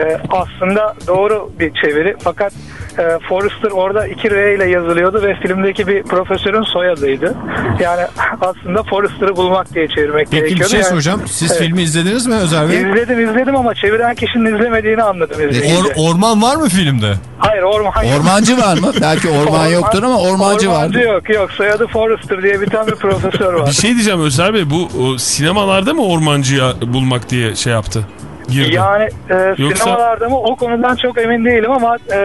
E, aslında doğru bir çeviri fakat e, Forrester orada iki R ile yazılıyordu ve filmdeki bir profesörün soyadıydı. Yani aslında Forrester'ı bulmak diye çevirmek Peki bir gerekiyordu. şey Yani- soracağım. Siz Evet. filmi izlediniz mi Özer Bey? İzledim izledim ama çeviren kişinin izlemediğini anladım izleyince. Or- orman var mı filmde? Hayır orman yok. Ormancı var mı? Belki orman yoktur ama ormancı var. Ormancı yok yok soyadı Forrester diye bir tane bir profesör var. Bir şey diyeceğim Özer Bey bu o, sinemalarda mı ormancıya bulmak diye şey yaptı? Girdi. Yani e, Yoksa- sinemalarda mı o konudan çok emin değilim ama e,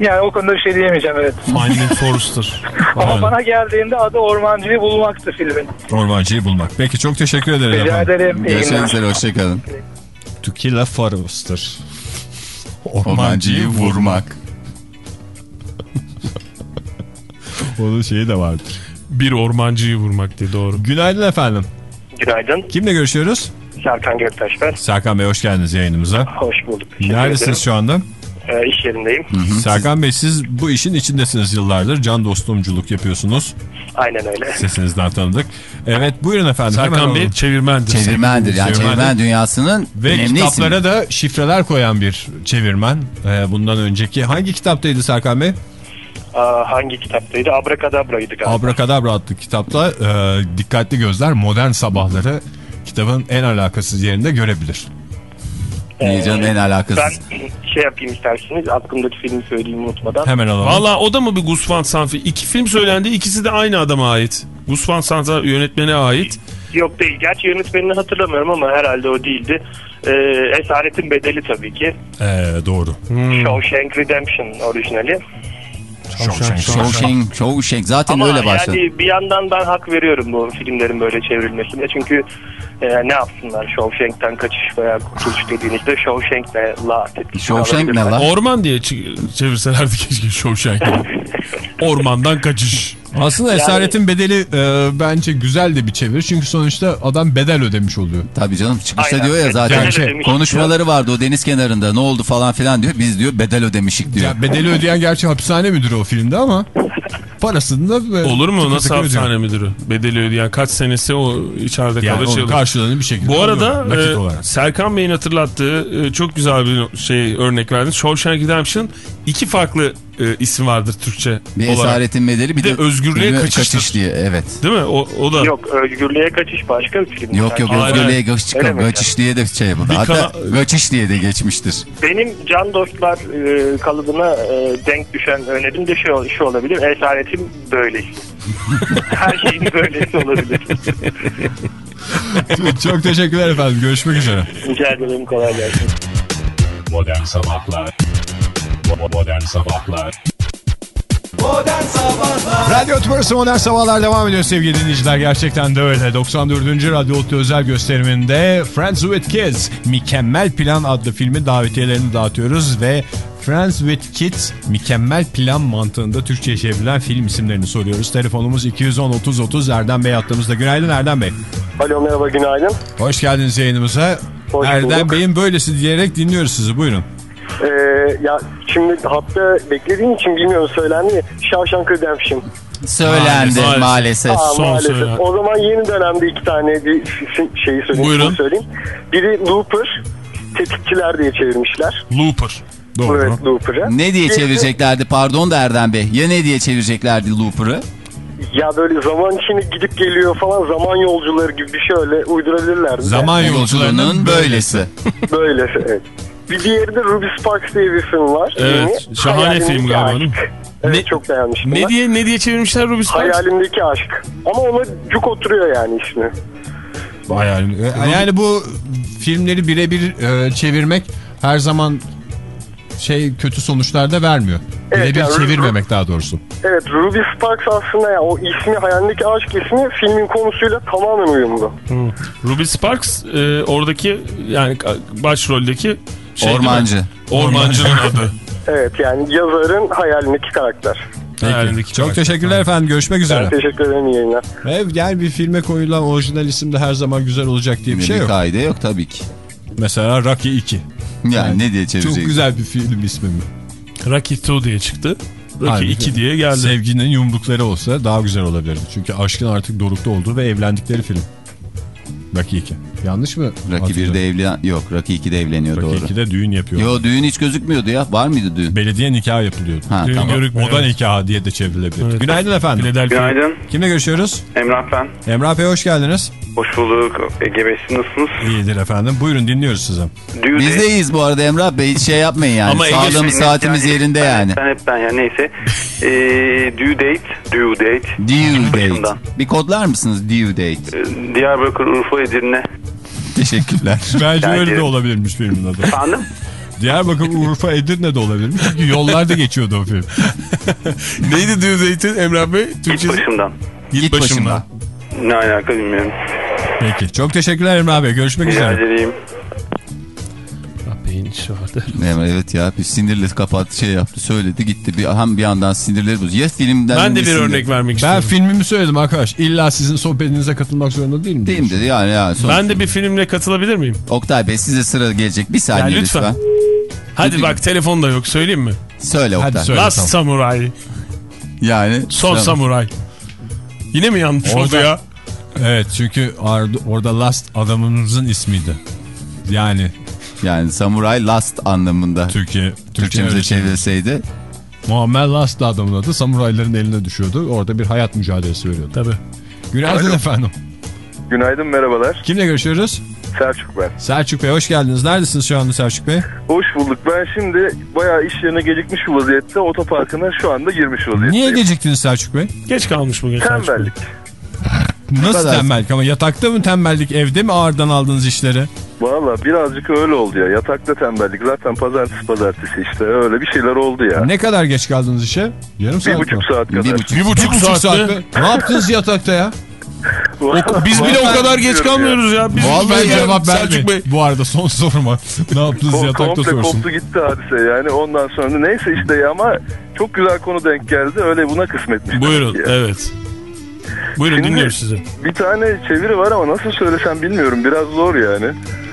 yani o konuda bir şey diyemeyeceğim evet. Finding Forrester. Ama bana geldiğinde adı Ormancıyı bulmaktı filmin. Ormancıyı bulmak. Peki çok teşekkür ederim. Rica efendim. ederim. Görüşmek üzere hoşçakalın. To kill a forester. Ormancıyı vurmak. Onun şeyi de vardır. Bir ormancıyı vurmak diye doğru. Günaydın efendim. Günaydın. Kimle görüşüyoruz? Serkan Göktaş ben. Serkan Bey hoş geldiniz yayınımıza. Hoş bulduk. Teşekkür Neredesiniz şu anda? Ee, iş yerindeyim. Serkan Bey siz bu işin içindesiniz yıllardır. Can dostumculuk yapıyorsunuz. Aynen öyle. Sesinizden tanıdık. Evet buyurun efendim. Hemen Serkan Bey çevirmendir. Çevirmendir. Yani Çevirmen. çevirmen dünyasının Ve önemli kitaplara ismi. da şifreler koyan bir çevirmen. Ee, bundan önceki hangi kitaptaydı Serkan Bey? Aa, hangi kitaptaydı? Abrakadabra'ydı galiba. Abrakadabra adlı kitapta e, dikkatli gözler modern sabahları kitabın en alakasız yerinde görebilir. Niye canım en ben alakasız. şey yapayım isterseniz aklımdaki filmi söyleyeyim unutmadan. Hemen alalım. Valla o da mı bir Gus Van Sant? İki film söylendi ikisi de aynı adama ait. Gus Van Sant'a yönetmene ait. Yok değil. Gerçi yönetmenini hatırlamıyorum ama herhalde o değildi. Ee, Esaretin Bedeli tabii ki. Ee, doğru. Shawshank Redemption orijinali. Shawshank, Shawshank zaten Ama öyle başladı. yani bir yandan ben hak veriyorum bu filmlerin böyle çevrilmesine. Çünkü e, ne yapsınlar Shawshank'ten kaçış veya kurtuluş dediğinizde Shawshank ne la Shawshank ne la? Orman diye çevirselerdi keşke Shawshank'i. Ormandan kaçış. Aslında Esaretin Bedeli e, bence güzel de bir çeviri. Çünkü sonuçta adam bedel ödemiş oluyor. Tabii canım çıkışta Aynen. diyor ya zaten Yani şey, konuşmaları vardı o deniz kenarında ne oldu falan filan diyor. Biz diyor bedel ödemişik diyor. Ya bedeli ödeyen gerçi hapishane müdürü o filmde ama parasını da böyle Olur mu? tıkır Nasıl tıkır ödüyor. hapishane müdürü? Bedeli ödeyen kaç senesi o içeride Yani kalır. karşılığını bir şekilde Bu arada e, olarak. Serkan Bey'in hatırlattığı e, çok güzel bir şey örnek verdiniz. Shawshank Redemption iki farklı e, isim vardır Türkçe Bir olarak. esaretin bedeli bir, Bir de özgürlüğe kaçıştır. kaçış diye evet. Değil mi? O, o da Yok Özgürlüğe Kaçış başka bir film. Yok yok Aynen. özgürlüğe kaçış, kaçış diye de şey. Bir Hatta kaçış diye de geçmiştir. Benim can dostlar e, kalıbına e, denk düşen önerim de şu, şu olabilir. Esaretin böylesi. Her şeyin böylesi olabilir. Çok teşekkürler efendim. Görüşmek üzere. Rica ederim kolay gelsin. Modern Sabahlar Modern Sabahlar Modern Sabahlar Radyo Tümrüsü Modern Sabahlar devam ediyor sevgili dinleyiciler. Gerçekten de öyle. 94. Radyo Otlu özel gösteriminde Friends with Kids Mükemmel Plan adlı filmin davetiyelerini dağıtıyoruz ve Friends with Kids Mükemmel Plan mantığında Türkçe'ye çevrilen film isimlerini soruyoruz. Telefonumuz 210-30-30 Erdem Bey hattımızda. Günaydın Erdem Bey. Alo merhaba günaydın. Hoş geldiniz yayınımıza. Hoş Erdem. Bey'in böylesi diyerek dinliyoruz sizi. Buyurun. Ee, ya şimdi hatta beklediğim için bilmiyorum söylendi mi? Shawshank Redemption. Söylendi Maalesef. maalesef. Aa, son maalesef. söylen. O zaman yeni dönemde iki tane bir şeyi söyleyeyim. Buyurun. söyleyeyim. Biri Looper, tetikçiler diye çevirmişler. Looper. Doğru. Evet Looper'ı. Ne diye Birisi- çevireceklerdi pardon da Erdem Bey. Ya ne diye çevireceklerdi Looper'ı? Ya böyle zaman içine gidip geliyor falan zaman yolcuları gibi bir şey öyle uydurabilirler. Zaman Yolcularının yolcularının böylesi. Böylesi evet. Bir diğeri de Ruby Sparks diye bir film var. Evet, Yeni. şahane Hayalimdeki film galiba, aşk. Evet Ne- çok beğenmiştim. Ne ben. diye ne diye çevirmişler Ruby Sparks? Hayalimdeki aşk. Ama ona cuk oturuyor yani ismi. Yani, yani bu filmleri birebir e, çevirmek her zaman şey kötü sonuçlar da vermiyor. Evet, Birebir yani- çevirmemek daha doğrusu. Evet Ruby Sparks aslında ya o ismi hayalindeki aşk ismi filmin konusuyla tamamen uyumlu. Hı. Ruby Sparks e, oradaki yani başroldeki şey? Ormancı. Ormancının adı. Evet yani yazarın hayalindeki karakter. Hayalindeki Çok karakter. teşekkürler efendim. Görüşmek üzere. Ben teşekkür ederim iyi yayınlar. Ve yani bir filme koyulan orijinal isim de her zaman güzel olacak diye bir Bir, şey yok. kaide yok tabii ki. Mesela Rocky 2. Yani, ne diye Çok çevirecek? güzel bir film ismi mi? Rocky 2 diye çıktı. Rocky Halbuki 2 diye geldi. Sevginin yumrukları olsa daha güzel olabilirdi. Çünkü aşkın artık dorukta olduğu ve evlendikleri film. Rocky 2. Yanlış mı? Rocky hatırlıyorum? 1'de evlen... Yok Rocky 2'de evleniyor Rocky doğru. 2'de düğün yapıyor. Yo düğün hiç gözükmüyordu ya. Var mıydı düğün? Belediye nikahı yapılıyordu. Ha, Düğün tamam. görükmüyor. Evet. nikahı diye de çevrilebilir. Evet. Günaydın efendim. Günaydın. Kimle görüşüyoruz? Emrah ben. Emrah Bey hoş geldiniz. Hoş bulduk. Ege Bey siz nasılsınız? İyidir efendim. Buyurun dinliyoruz sizi. Due Biz de iyiyiz bu arada Emrah Bey. Şey yapmayın yani. Ama Sağlığımız saatimiz yani- yerinde ben- yani. Ben hep ben yani neyse. Ee, due date. Due date. Due date. Bir kodlar mısınız due date? Ee, Diyarbakır, Urfa, Edirne. Teşekkürler. Bence Yani- öyle de olabilirmiş filmin adı. Efendim? Diyarbakır, Urfa, Edirne de olabilirmiş. Çünkü yollarda geçiyordu o film. Neydi Due Date'in Emrah Bey? Git Türkçesi? başımdan. Git başımdan. Ne alaka bilmiyorum. Peki. Çok teşekkürler Emrah Bey. Görüşmek Rica üzere. ederim. Vardı. Evet, evet ya bir sinirle kapattı şey yaptı söyledi gitti. Bir, hem bir yandan sinirleri bozuyor. Ya filmden Ben de bir öncesinde- örnek vermek Ben istiyorum. filmimi söyledim arkadaş. İlla sizin sohbetinize katılmak zorunda değil mi? Değil mi dedi yani. yani son- Ben de bir filmle katılabilir miyim? Oktay Bey size sıra gelecek. Bir saniye Ya lütfen. lütfen. Hadi bak telefon da yok söyleyeyim mi? Söyle Hadi Oktay. söyle. Last tamam. Samurai. Yani. Son Tamam. Samurai. Yine mi yanlış oldu Orada- ya? Evet çünkü orada Last adamımızın ismiydi. Yani Yani Samurai Last anlamında. Türkiye Türkçemize Türkiye çevrilseydi. Muammer Last adamın adı samurayların eline düşüyordu. Orada bir hayat mücadelesi veriyordu. Tabii. Günaydın efendim. Günaydın merhabalar. Kimle görüşüyoruz? Selçuk ben. Selçuk Bey hoş geldiniz. Neredesiniz şu anda Selçuk Bey? Hoş bulduk. Ben şimdi bayağı iş yerine gecikmiş bir vaziyette otoparkına şu anda girmiş vaziyetteyim. Niye geciktiniz Selçuk Bey? Geç kalmış bugün. Selçuk Bey. Tembellik. Nasıl tembellik ama yatakta mı tembellik evde mi ağırdan aldığınız işleri? Valla birazcık öyle oldu ya. Yatakta tembellik. Zaten pazartesi pazartesi işte öyle bir şeyler oldu ya. Ne kadar geç kaldınız işe? Yarım Bir saat buçuk mi? saat kadar. Bir buçuk. Bir buçuk, Bir buçuk saat, saat mi? mi? Ne yaptınız yatakta ya? Biz bile o kadar geç kalmıyoruz ya. Biz Vallahi Ben- cevap Selçuk vermeyin. Bey. Bu arada son soruma. ne yaptınız Kom- yatakta komple sorsun. koptu gitti hadise yani. Ondan sonra neyse işte ya ama çok güzel konu denk geldi. Öyle buna kısmetmiş. Buyurun ya. evet. Buyurun Şimdi- dinliyoruz sizi. Bir tane çeviri var ama nasıl söylesem bilmiyorum. Biraz zor yani.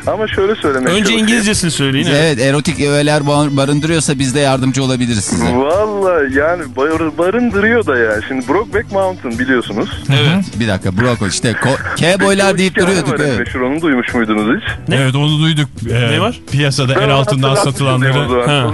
Ama şöyle söylemek Önce çalışayım. İngilizcesini söyleyin. evet. Evet erotik öğeler bar- barındırıyorsa biz de yardımcı olabiliriz size. Valla yani bar- barındırıyor da yani. Şimdi Brokeback Mountain biliyorsunuz. Evet. Bir dakika Broko işte K-boylar deyip duruyorduk. Evet. Meşhur onu duymuş muydunuz hiç? Evet onu duyduk. Ee, Ne var? Piyasada Ben el altından satılanları.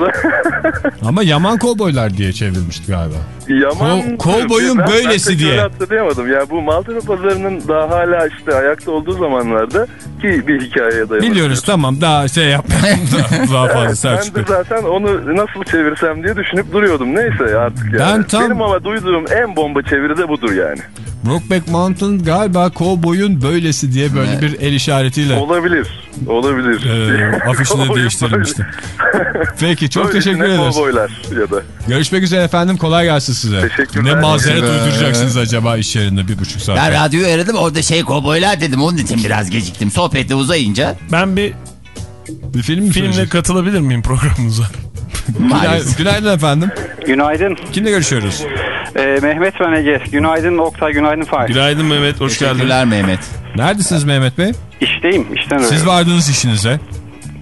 Ama yaman kovboylar diye çevrilmişti galiba. Yaman Ko- kovboyun Ben- böylesi ben diye. hatırlayamadım. Ya bu Maltepe pazarının daha hala işte ayakta olduğu zamanlarda ki bir hikayeye dayanıyor. Biliyoruz tamam daha şey yapmayalım daha, daha fazla Evet, ben Bey. de zaten onu nasıl çevirsem diye düşünüp duruyordum. Neyse artık yani. Ben tam- Benim ama duyduğum en bomba çeviri de budur yani. Brokeback Mountain galiba kovboyun böylesi diye böyle Evet. bir el işaretiyle Olabilir. Olabilir. e, afişinde Kovboyun değiştirilmişti. Peki çok Böylesine teşekkür ederiz. Kovboylar ya da. Görüşmek üzere efendim kolay gelsin size. Teşekkürler. Ne mazeret uyduracaksınız acaba iş yerinde bir buçuk saat? Ben radyoyu aradım orada şey kovboylar dedim onun için biraz geciktim. Sohbette uzayınca Ben bir bir film mi filmle söyleyecek? katılabilir miyim programınıza? maalesef. Günaydın, günaydın efendim. Günaydın. Kimle görüşüyoruz? Ee, Mehmet ben Ege. Günaydın Oktay, günaydın Fahir. Günaydın Mehmet hoş geldin. Teşekkürler Mehmet. Neredesiniz Mehmet Bey? İşteyim, işten Siz vardınız işinize.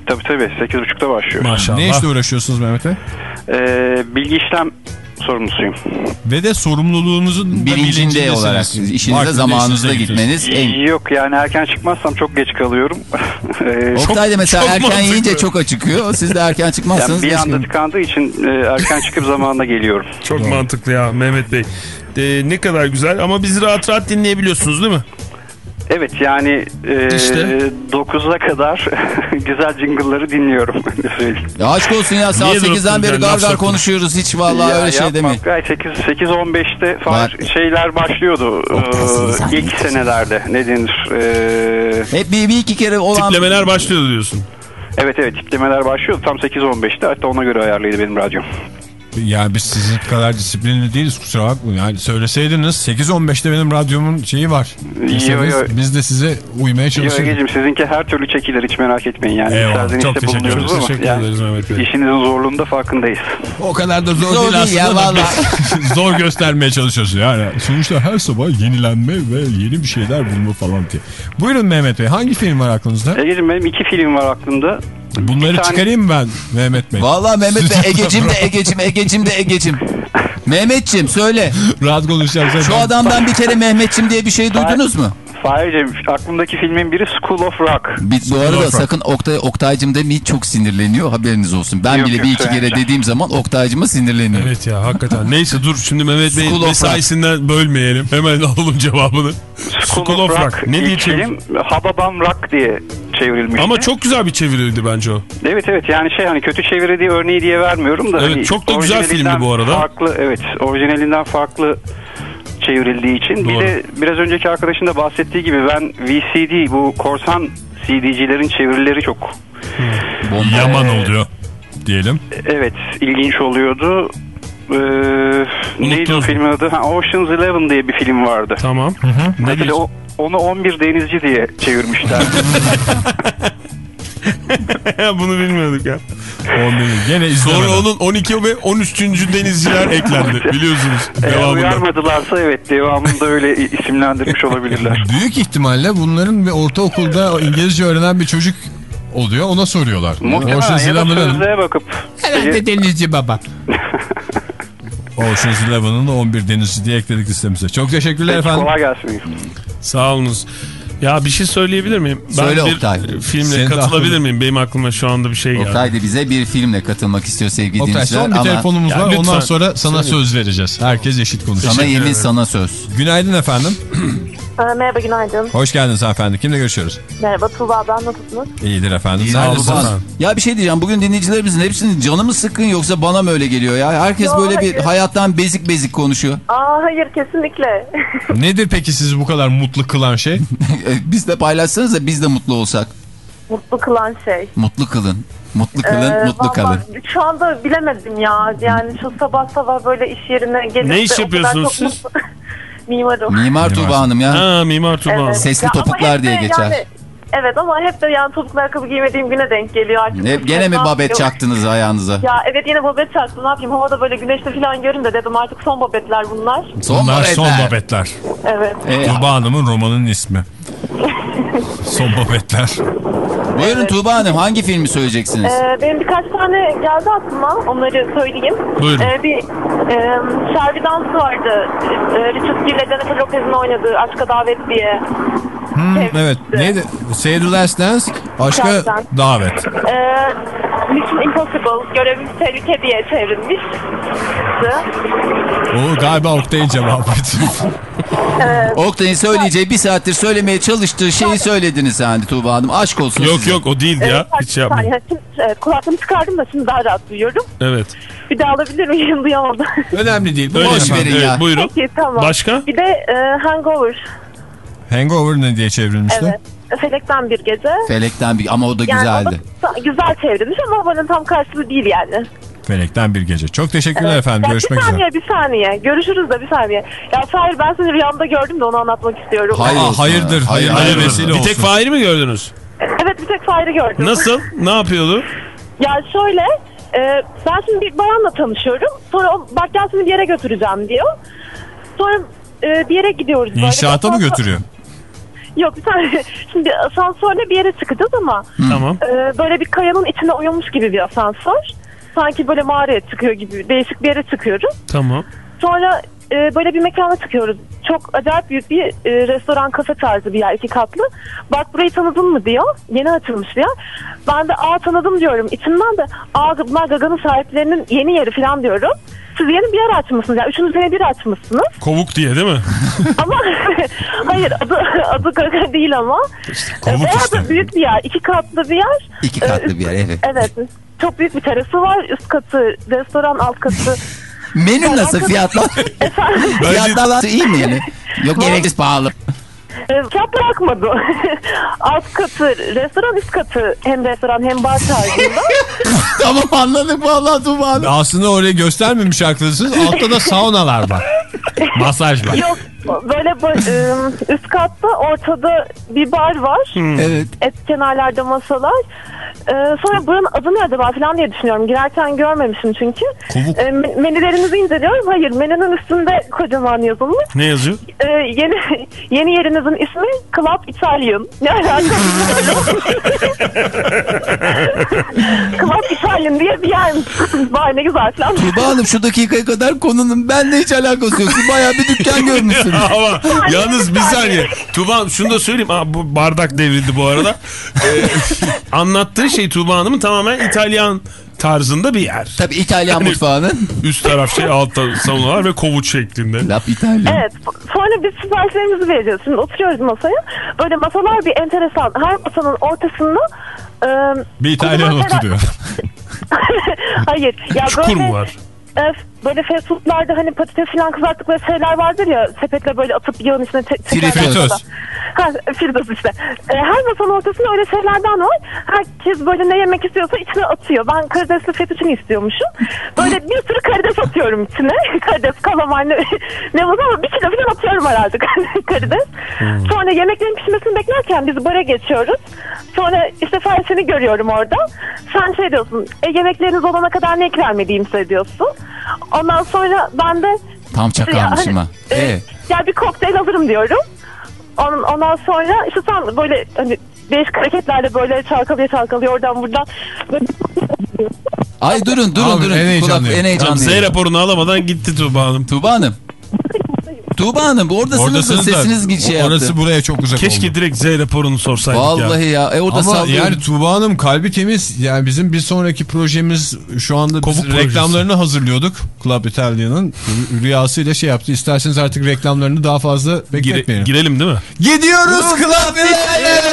Tabii tabii, 8.30'da başlıyor. Maşallah. Ne işle uğraşıyorsunuz Mehmet Bey? Ee, bilgi işlem sorumlusuyum. Ve de sorumluluğunuzun Bilincinde olarak işinize zamanınızda gitmeniz en... Yok yani erken çıkmazsam çok geç kalıyorum. Ee, Oktay da mesela çok erken mantıklı. yiyince çok acıkıyor. Siz de erken çıkmazsanız... yani bir anda tıkandığı için e, erken çıkıp zamanında geliyorum. Çok mantıklı ya Mehmet Bey. Ee, ne kadar güzel ama bizi rahat rahat dinleyebiliyorsunuz değil mi? Evet yani e, İşte. 9'a kadar güzel jingle'ları dinliyorum. öyle söyleyeyim. Ya aşk olsun ya saat Niye durup 8'den beri dururken gar laf gar konuşuyoruz. Hiç vallahi Ya öyle şey yapma. demeyin. Gayet 8 8 15'te falan Bak. şeyler başlıyordu. Ee, sen ilk senelerde ne denir? Ee, Hep bir, bir iki kere olan... Tiplemeler başlıyordu diyorsun. evet evet tiplemeler başlıyordu. Tam 8 15'te hatta ona göre ayarlıydı benim radyom. Yani biz sizin kadar disiplinli değiliz kusura bakmayın. Yani söyleseydiniz 8-15'te benim radyomun şeyi var. Deseniz, yo. Biz de size uymaya Yo çalışıyoruz. Ege'cim sizinki her türlü çekilir hiç merak etmeyin yani. Eyvallah, çok işte teşekkür bulunuyoruz ederiz. ama Teşekkür yani ederiz Mehmet Bey. işinizin zorluğunda farkındayız. O kadar da zor, Zor değil değil ya, aslında. biz zor göstermeye çalışıyoruz. Yani sonuçta her sabah yenilenme ve yeni bir şeyler bulma falan diye. Buyurun Mehmet Bey hangi film var aklınızda? Ege'cim benim iki film var aklımda. Bunları tane- çıkarayım mı ben Mehmet Bey? Vallahi Mehmet Bey Egecim de Egecim Egecim de Egecim. Mehmetçim söyle. Rahat konuşacağım. Şu adamdan bir kere Mehmetçim diye bir şey duydunuz mu? Fahir'cim aklımdaki filmin biri School of Rock. Bir, bu arada Rock. sakın Oktay, Oktay'cım demeyin çok sinirleniyor haberiniz olsun. Ben Yok, bile yok, bir iki kere dediğim zaman Oktay'cıma sinirleniyor. Evet ya hakikaten. Neyse dur şimdi Mehmet Bey School mesaisinden bölmeyelim. Hemen alalım cevabını. School, of Rock. Ne diye ilk çevir? film Hababam Rock diye çevrilmişti. Ama çok güzel bir çevirildi bence o. Evet evet yani şey hani kötü çevirdiği örneği diye vermiyorum da. Evet, hani çok da güzel filmdi bu arada. Farklı evet orijinalinden farklı çevrildiği için. Doğru. Bir de biraz önceki arkadaşın da bahsettiği gibi ben VCD bu korsan CD'cilerin çevirileri çok Bomba. Yaman oluyor diyelim. evet ilginç oluyordu. Ee, neydi o filmin adı? Ha, Ocean's Eleven diye bir film vardı. Tamam. Ne Mesela diyorsun? o, onu 11 denizci diye çevirmişler. Bunu bilmiyorduk ya. 11. Gene izlemedim. Sonra onun 12 ve 13. denizciler eklendi. Biliyorsunuz. Eğer Devamında. uyarmadılarsa evet devamında öyle isimlendirmiş olabilirler. Büyük ihtimalle bunların bir ortaokulda İngilizce öğrenen bir çocuk oluyor. Ona soruyorlar. Muhtemelen ya da sözlüğe bakıp herhalde denizci baba. Ocean's Eleven'ın 11 denizci diye ekledik listemize. Çok teşekkürler Peki, efendim. kolay gelsin. Sağ olunuz. Ya bir şey söyleyebilir miyim? Ben Söyle bir Oktay. filmle Senin katılabilir miyim? Benim aklıma şu anda bir şey geldi. Oktay da bize bir filmle katılmak istiyor sevgili Oktay dinleyiciler. son bir ama telefonumuz var. lütfen. Ondan sonra sana Söyle. söz vereceğiz. Herkes eşit konuşacak. sana yemin sana söz. Günaydın efendim. Ee, merhaba günaydın. Hoş geldiniz efendim. Kimle görüşüyoruz? Merhaba Tuğba ben nasılsınız? İyidir efendim. Sağ olun. Ya bir şey diyeceğim. Bugün dinleyicilerimizin hepsinin canı mı sıkkın yoksa bana mı öyle geliyor ya? Herkes Yo, böyle bir hayır. hayattan bezik bezik konuşuyor. Aa hayır kesinlikle. Nedir peki sizi bu kadar mutlu kılan şey? biz de paylaşsanız da biz de mutlu olsak. Mutlu kılan şey. Mutlu kılın. Mutlu kılın, Ee, mutlu kalın. Şu anda bilemedim ya. Yani şu sabah sabah böyle iş yerine gelip Ne iş yapıyorsunuz siz? mutlu- Mimarım. Mimar Tuğba Hanım ya. Ha Mimar Tuğba. Evet. Sesli Ya ama topuklar hep diye geçer. yani- evet ama hep de yani topuklu ayakkabı giymediğim güne denk geliyor artık. Ne, gene mi babet yapıyorum? çaktınız ayağınıza? Ya evet yine babet çaktım. Ne yapayım havada böyle güneşte falan görünce dedim artık son babetler bunlar. Son Bunlar babetler. son babetler. Evet. Ee, Tuğba Hanım'ın romanının ismi. son babetler. buyurun Tuğba Hanım hangi filmi söyleyeceksiniz? Ee, benim birkaç tane geldi aklıma. Onları söyleyeyim. Buyurun. Ee, bir e, Shelby Dance vardı. Ee, Richard Gere ile Jennifer Lopez'in oynadığı Aşka Davet diye. Hmm, evet. Neydi? Say the Last Dance. Aşka Gerçekten. davet. Ee, Mission Impossible, Görevimiz Tehlike diye çevrilmiş. O galiba Oktay'ın cevabıydı. Oktay'ın söyleyeceği bir saattir söylemeye çalıştığı şeyi söylediniz yani Tuğba Hanım. Aşk olsun Yok size. yok o değildi Ee, ya. Hiç yapmadım. yani, kulaklığımı çıkardım da şimdi daha rahat duyuyorum. Evet. Bir daha alabilir miyim? Duyamadım. Önemli değil. Öyle Boş verin Evet, ya. buyurun. Peki tamam. Başka? Bir de e, Hangover. Hangover ne diye çevrilmişti? Evet. Felekten bir gece. Felekten bir ama o da Yani güzeldi. o da güzel çevrilmiş ama bana tam karşılığı değil yani. Felekten bir gece. Çok teşekkürler efendim. Ya Görüşmek bir üzere. saniye bir saniye. Görüşürüz de bir saniye. Ya Fahir ben seni rüyamda gördüm de onu anlatmak istiyorum. Hayır Aa, hayırdır, hayır, Hayır hayır olsun. vesile Bir tek Fahir'i mi gördünüz? Evet bir tek Fahir'i gördüm. Nasıl? ne yapıyordu? Ya şöyle e, ben şimdi bir bayanla tanışıyorum. Sonra o, bak gel seni bir yere götüreceğim diyor. Sonra e, bir yere gidiyoruz. böyle. İnşaata mı götürüyor? Yok bir tane. Şimdi asansörle bir yere çıkacağız ama Tamam. e, böyle bir kayanın içine uyumuş gibi bir asansör. Sanki böyle mağaraya çıkıyor gibi değişik bir yere çıkıyoruz. Tamam. Sonra e, böyle bir mekana çıkıyoruz. Çok acayip büyük bir e, restoran kafe tarzı bir yer iki katlı. Bak burayı tanıdın mı diyor. Yeni açılmış diyor. Ben de aa tanıdım diyorum. İçinden de aa bunlar Gaga'nın sahiplerinin yeni yeri falan diyorum. Siz yeni bir yer açmışsınız. Yani üçünüz yeni bir açmışsınız. Kovuk diye değil mi? ama hayır adı, adı Gaga değil ama. kovuk Bayağı işte. da büyük bir yer. iki katlı bir yer. İki Ee, katlı bir yer evet. Evet. Çok büyük bir terası var. Üst katı restoran, alt katı. Menü nasıl fiyatlar? Fiyatlar iyi mi yani? Yok gereksiz pahalı. Ee, Fiyat bırakmadı. alt katı restoran, üst katı hem restoran hem bar tarzında. tamam anladık vallahi Hanım. Aslında orayı göstermemiş haklısınız. Altta da saunalar var. Masaj var. Yok böyle bu- ım, üst katta ortada bir bar var. Evet. Et kenarlarda masalar. Ee, sonra buranın adı ne acaba falan diye düşünüyorum. Girerken görmemişim çünkü. Kovuk. Ee, menülerinizi inceliyorum. Hayır menünün üstünde kocaman yazılmış. Ne yazıyor? Ee, yeni yeni yerinizin ismi Club Italian. Ne alakası Club Italian diye bir yer var ne güzel falan. Tuğba Hanım şu dakikaya kadar konunun benimle hiç alakası yok. Siz bayağı bir dükkan görmüşsünüz. Ama yalnız bir saniye. Hanım şunu da söyleyeyim. Aa, bu bardak devrildi bu arada. Ee, anlattığı şey Tuğba Hanım'ın tamamen İtalyan tarzında bir yer. Tabii İtalyan Hani mutfağının. Üst taraf şey altta saunalar ve kovuç şeklinde. Lap İtalyan. Evet. Sonra biz siparişlerimizi vereceğiz. Şimdi oturuyoruz masaya. Böyle masalar bir enteresan. Her masanın ortasında e, Bir İtalyan oturuyor. Hayır. Ya Çukur böyle, mu var? e, böyle fast foodlarda hani patates falan kızarttıkları şeyler vardır ya sepetle böyle atıp yağın içine tekerler Fritöz. Ha, fritöz işte. E, her masanın ortasında öyle şeylerden var. Herkes böyle ne yemek istiyorsa içine atıyor. Ben karidesli fettuccine istiyormuşum. Böyle bir sürü karides atıyorum içine. karides, kalamar ne, ne var ama bir kilo falan atıyorum herhalde karides. Sonra yemeklerin pişmesini beklerken biz bara geçiyoruz. Sonra işte seni görüyorum orada. Sen şey diyorsun, e, yemekleriniz olana kadar ne ikram edeyim size diyorsun. Ondan sonra ben de Tam çakalmışım ha. hani, e, Ee, ya bir kokteyl alırım diyorum. On, ondan sonra işte sen böyle hani değişik hareketlerle böyle çalkalıyor çalkalıyor oradan buradan. Ay durun durun Abi, durun. en heyecanlıyım. en Tamam, heyecanlıyım. Z raporunu alamadan gitti Tuğba Hanım. Tuğba Hanım. Tuğba Hanım oradasınız da sesiniz da şey yaptı. orası buraya çok uzak Keşke oldu. direkt Z raporunu sorsaydık ya. Vallahi ya. E orada Ama sallıyorum. yani Tuğba Hanım kalbi temiz. Yani bizim bir sonraki projemiz şu anda biz Kovuk projesi. reklamlarını hazırlıyorduk. Club Italia'nın rü- rüyasıyla şey yaptı. İsterseniz artık reklamlarını daha fazla Gire- bekletmeyelim. girelim değil mi? Gidiyoruz Club Italia.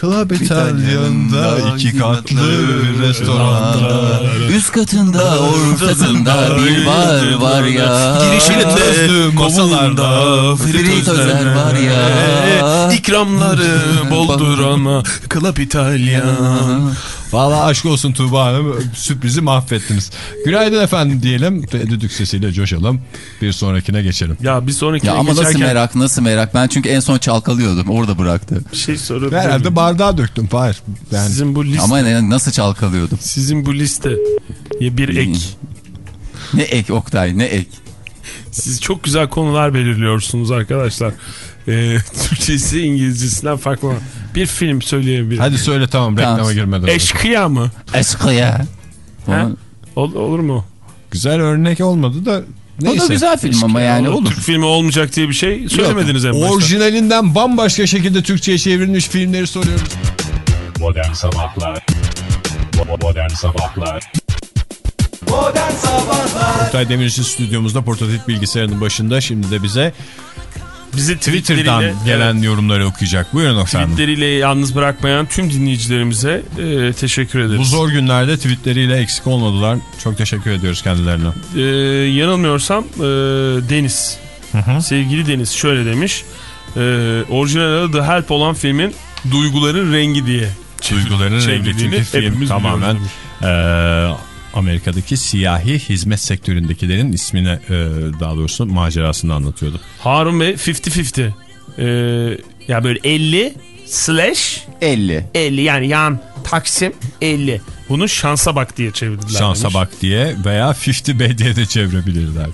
Club Italia'nda iki katlı restoranda. Üst katında ortasında bir bar var ya. Girişinde masalarda fritözler var ya. İkramları boldurana Club Italia. Valla aşk olsun Tuğba Hanım sürprizi mahvettiniz. Günaydın efendim diyelim ve düdük sesiyle coşalım. Bir sonrakine geçelim. Ya bir sonraki Ya ama nasıl geçerken merak nasıl merak. Ben çünkü en son çalkalıyordum. Orada bıraktı. bir şey sorabilir Herhalde bardağa döktüm Fahir. Yani Sizin bu liste, Ama ne- nasıl çalkalıyordum. sizin bu liste ya bir ek. Ne ek Oktay ne ek. Siz çok güzel konular belirliyorsunuz arkadaşlar. Ee, Türkçesi İngilizcesinden farklı. Bir film söyleyebilir hadi söyle tamam reklama Tamam. girmeden. Eşkıya mı? Eşkıya. Ha? O, Ol- olur mu? Güzel örnek olmadı da o neyse. da güzel film ama yani olur. Türk filmi olmayacak diye bir şey söylemediniz en başta. Orijinalinden bambaşka şekilde Türkçe'ye çevrilmiş filmleri soruyoruz. Modern Sabahlar Modern Sabahlar Modern Sabahlar Oktay Demirci stüdyomuzda portatif bilgisayarının başında şimdi de bize Bizi Twitter'dan gelen evet, yorumları okuyacak. Buyurun Hanım. tweetleriyle yalnız bırakmayan tüm dinleyicilerimize e, teşekkür ederiz. Bu zor günlerde tweetleriyle eksik olmadılar. Çok teşekkür ediyoruz kendilerine. Ee, yanılmıyorsam e, Deniz. Sevgili Deniz şöyle demiş. E, orijinal adı The Help olan filmin Duyguların Rengi diye. Duyguların rengi çünkü film tamamen eee, Amerika'daki siyahi hizmet sektöründekilerin ismine eee, daha doğrusu macerasını anlatıyordu. Harun Bey 50-50. Ee, ya böyle 50 slash 50. 50 yani yan taksim 50. Bunu şansa bak diye çevirdiler. Şansa demiş. bak diye veya 50 Bey diye de çevirebilirler.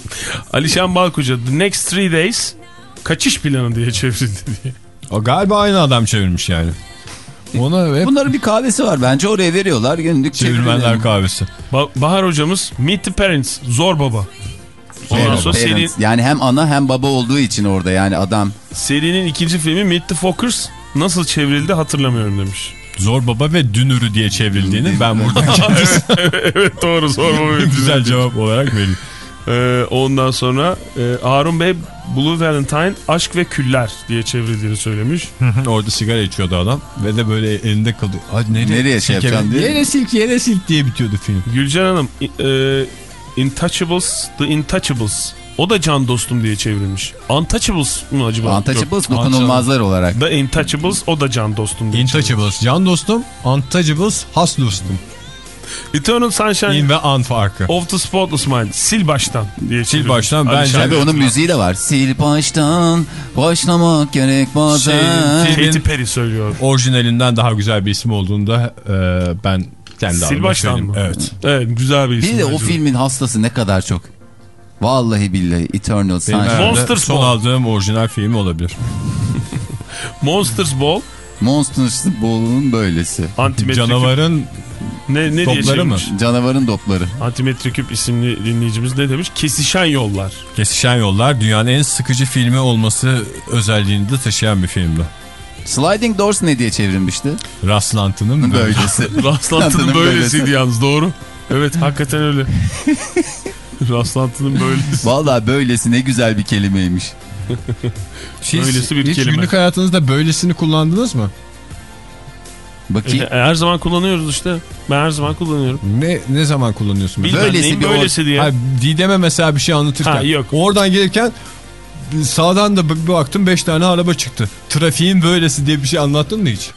Alişan Balkoca The Next Three Days kaçış planı diye çevrildi diye. o galiba aynı adam çevirmiş yani. Ona hep Bunların bir kahvesi var bence oraya veriyorlar. Günlük çevirmenler kahvesi. Ba- Bahar hocamız Meet the Parents Zor Baba. Ondan sonra seri, Yani hem ana hem baba olduğu için orada yani adam. serinin ikinci filmi Meet the Fockers nasıl çevrildi hatırlamıyorum demiş. Zor Baba ve Dünürü diye çevrildiğini ben buradan evet doğru sorma güzel cevap olarak vereyim. Ee, ondan sonra e, Harun Bey Blue Valentine Aşk ve Küller diye çevrildiğini söylemiş. Orada sigara içiyordu adam ve de böyle elinde kalıyor. Hadi nereye, Nereye şey yapacaksın diye. Yere silk yere silk diye bitiyordu film. Gülcan Hanım e, Intouchables The Intouchables o da can dostum diye çevrilmiş. Untouchables mı acaba? Untouchables Yok. dokunulmazlar olarak. The Intouchables o da can dostum diye Intouchables can dostum, Untouchables has dostum. Eternal Sunshine İn ve an farkı. of the Spotless Mind sil baştan diye Sil baştan bence- Tabii onun müziği de var. Sil baştan başlamak gerek bazen. Şey, Katy Perry söylüyor. Orijinalinden daha güzel bir isim olduğunda e, ben kendi Sil baştan mı? Evet. Evet güzel bir isim. Bir de o filmin hastası ne kadar çok. Vallahi billahi Eternal Sunshine. Monsters son Ball. aldığım orijinal film olabilir. Monsters Ball Monsters Ball'un böylesi. Antimetrik Canavarın ne, ne diye topları mı? Canavarın dopları. Antimetriküp isimli dinleyicimiz ne demiş? Kesişen yollar. Kesişen Yollar dünyanın en sıkıcı filmi olması özelliğini de taşıyan bir filmdi. Sliding Doors ne diye çevrilmişti? Rastlantının böyle. Böylesi. Rastlantının böylesiydi böylesi. yalnız doğru. Evet hakikaten öyle. Rastlantının böylesi. Vallahi böylesi ne güzel bir kelimeymiş. Siz Böylesi bir hiç kelime. günlük hayatınızda böylesini kullandınız mı? Bakayım. E, her zaman kullanıyoruz işte. Ben her zaman kullanıyorum. Ne ne zaman kullanıyorsun? Bilmem Böylesi bir böylesi diye. Hayır, Didem'e mesela bir şey anlatırken. Ha, yok. Oradan gelirken sağdan da bir baktım 5 tane araba çıktı. Trafiğin böylesi diye bir şey anlattın mı hiç?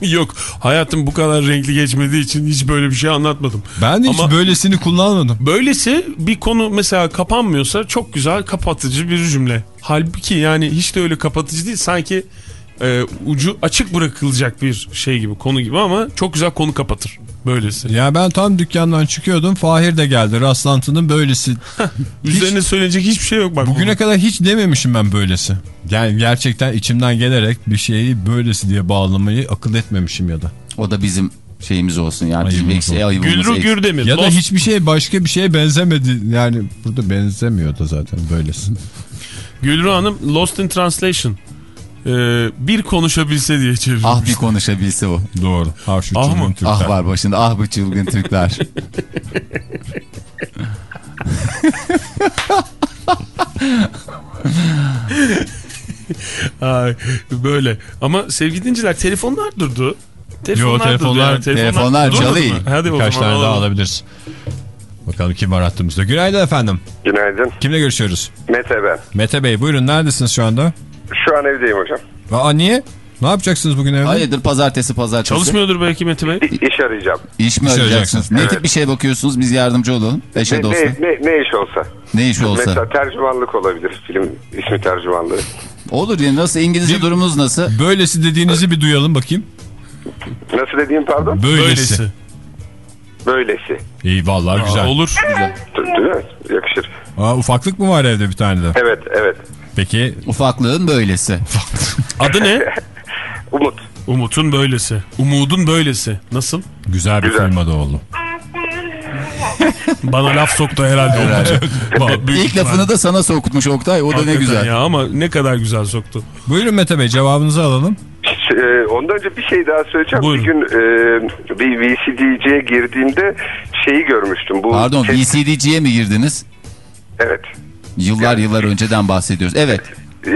Yok hayatım bu kadar renkli geçmediği için hiç böyle bir şey anlatmadım. Ben de hiç Ama- böylesini kullanmadım. Böylesi bir konu mesela kapanmıyorsa çok güzel kapatıcı bir cümle. Halbuki yani hiç de öyle kapatıcı değil sanki e, ucu açık bırakılacak bir şey gibi konu gibi ama çok güzel konu kapatır. Böylesi. Ya ben tam dükkandan çıkıyordum. Fahir de geldi. Rastlantının böylesi. Üzerine söylenecek hiçbir şey yok bak. Bugüne kadar hiç dememişim ben böylesi. Yani gerçekten içimden gelerek bir şeyi böylesi diye bağlamayı akıl etmemişim ya da. O da bizim şeyimiz olsun yani bizim eksi, olsun. ayıbımız Gülru. Gürdemir. Ya da Lost- hiçbir şey başka bir şeye benzemedi. Yani burada benzemiyor da zaten böylesi. Gülru Hanım Lost in Translation. Ee, bir konuşabilse diye çevirmiş. Ah bir konuşabilse o. Doğru. Ah şu Ah çılgın mı? Türkler. Ah var başında ah bu çılgın Türkler. Ay, böyle. Ama sevgili dinciler telefonlar durdu. Yo, telefonlar- durdu yani. telefonlar durmadı çalıyor. Hadi Birkaç tane daha alabiliriz. Bakalım kim var hattımızda. Günaydın efendim. Günaydın. Kimle görüşüyoruz? Mete ben. Mete Bey buyurun neredesiniz şu anda? Şu an evdeyim hocam. Aa niye? Ne yapacaksınız bugün evde? Hayırdır pazartesi pazartesi. Çalışmıyordur belki Mete Bey. İş arayacağım. İş mi İş arayacaksınız? Ne Evet. tip bir şey bakıyorsunuz? Biz yardımcı olalım. Eşe Ne, dosta. ne, ne, ne iş olsa. Ne iş olsa. Mesela tercümanlık olabilir. Film ismi tercümanlığı. Olur ya nasıl İngilizce Bir- durumunuz nasıl? Böylesi dediğinizi bir duyalım bakayım. Nasıl dediğim pardon? Böylesi. Böylesi. Böylesi. İyi vallahi güzel. Aa, olur. D- Değil mi? Yakışır. Aa, ufaklık mı var evde bir tane de? Evet evet. Peki Ufaklığın böylesi. Adı ne? Umut. Umut'un böylesi. Umud'un böylesi. Nasıl? güzel bir Güzel. film adı oldu. Bana laf soktu herhalde. Umut. Büyük İlk lafını da sana sokmuş Oktay. O da ne Hakikaten güzel. Ya ama ne kadar güzel soktu. Buyurun Mete Bey cevabınızı alalım. Ee, ondan önce bir şey daha söyleyeceğim. Buyurun. Bir gün e, bir VCD'ciye girdiğimde şeyi görmüştüm. Bu Pardon VCD'ciye mi girdiniz? Evet. Yıllar yıllar önceden bahsediyoruz. Evet. Ee,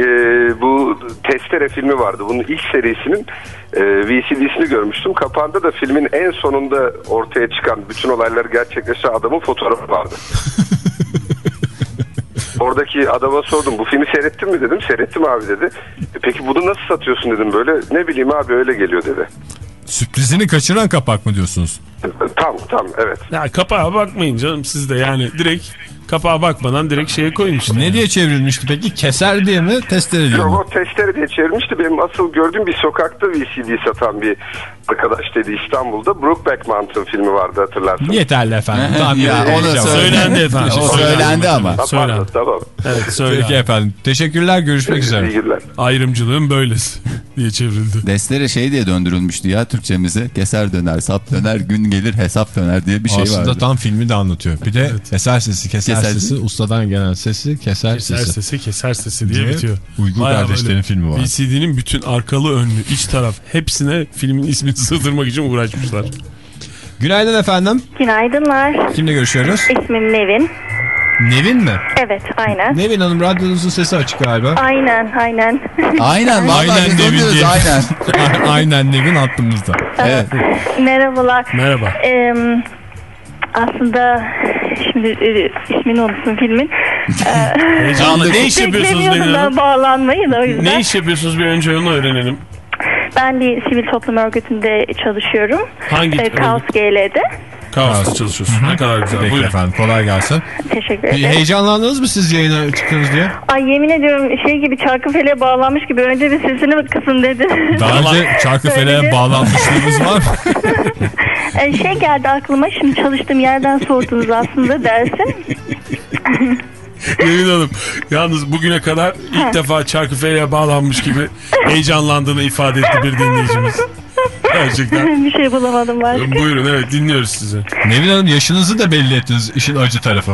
bu Testere filmi vardı. Bunun ilk serisinin e, VCD'sini görmüştüm. Kapağında da filmin en sonunda ortaya çıkan bütün olaylar gerçekleşen adamın fotoğrafı vardı. Oradaki adama sordum bu filmi seyrettin mi dedim. Seyrettim abi dedi. "E, Peki bunu nasıl satıyorsun dedim böyle. Ne bileyim abi öyle geliyor dedi. Sürprizini kaçıran kapak mı diyorsunuz? Tam tam evet. Ya kapağa bakmayın canım siz de yani direkt kapağa bakmadan direkt şeye koyun işte. Ne diye çevrilmişti peki? Keser diye mi? Testere diye mi? Yok o testere diye çevirmişti. Benim asıl gördüğüm bir sokakta VCD satan bir arkadaş dedi İstanbul'da. Brokeback Mountain filmi vardı hatırlarsın. Yeterli efendim. Tamam, Ya, onu söyle. Söylendi efendim. O Söylendi. ama. Söylendi. tamam. Evet söyle. Peki efendim. Teşekkürler. Görüşmek üzere. İyi günler. Ayrımcılığın böylesi. diye çevrildi. Destere şey diye döndürülmüştü ya Türkçemize. Keser döner, sap döner, gün gelir hesap döner diye bir şey Aslında vardı. tam filmi de anlatıyor. Bir de keser sesi, keser, Keser- sesi, ustadan gelen sesi, keser, Keser sesi. sesi keser sesi diye Diye bitiyor. Uygur Bayağı kardeşlerin filmi var. VCD'nin bütün arkalı önlü iç taraf hepsine filmin ismini sığdırmak için uğraşmışlar. Günaydın efendim. Günaydınlar. Kimle görüşüyoruz? İsmim Nevin. Nevin mi? Evet, aynen. Nevin Hanım radyonuzun sesi açık galiba. Aynen, aynen. Aynen Aynen Nevin diye. aynen. Aynen Nevin hattımızda. Evet. Merhabalar. Merhaba. Ee, aslında şimdi e, ismini unuttum filmin. Ee, Heyecanlı. ne iş yapıyorsunuz beklemiyordum Nevin ben Hanım? bağlanmayı da o yüzden. Ne iş yapıyorsunuz bir önce onu öğrenelim. Ben bir sivil toplum örgütünde çalışıyorum. Hangi Ee, Kaos GL'de. Kaos'ta çalışıyorsun. Ne kadar güzel. Peki Buyurun. efendim kolay gelsin. Teşekkür Bir ederim. heyecanlandınız mı siz yayına çıktınız diye? Ay yemin ediyorum şey gibi çarkıfeleğe bağlanmış gibi önce bir sesini mi kısın dedi. Daha önce Çarkıfele'ye Söyledi. bağlanmışlığınız var mı? Şey geldi aklıma şimdi çalıştığım yerden sordunuz aslında dersin. Nevin Hanım yalnız bugüne kadar ilk defa Çarkıfele'ye bağlanmış gibi heyecanlandığını ifade etti bir dinleyicimiz. Gerçekten. bir şey bulamadım başka. Buyurun evet dinliyoruz sizi. Nevin Hanım yaşınızı da belli ettiniz işin acı tarafı.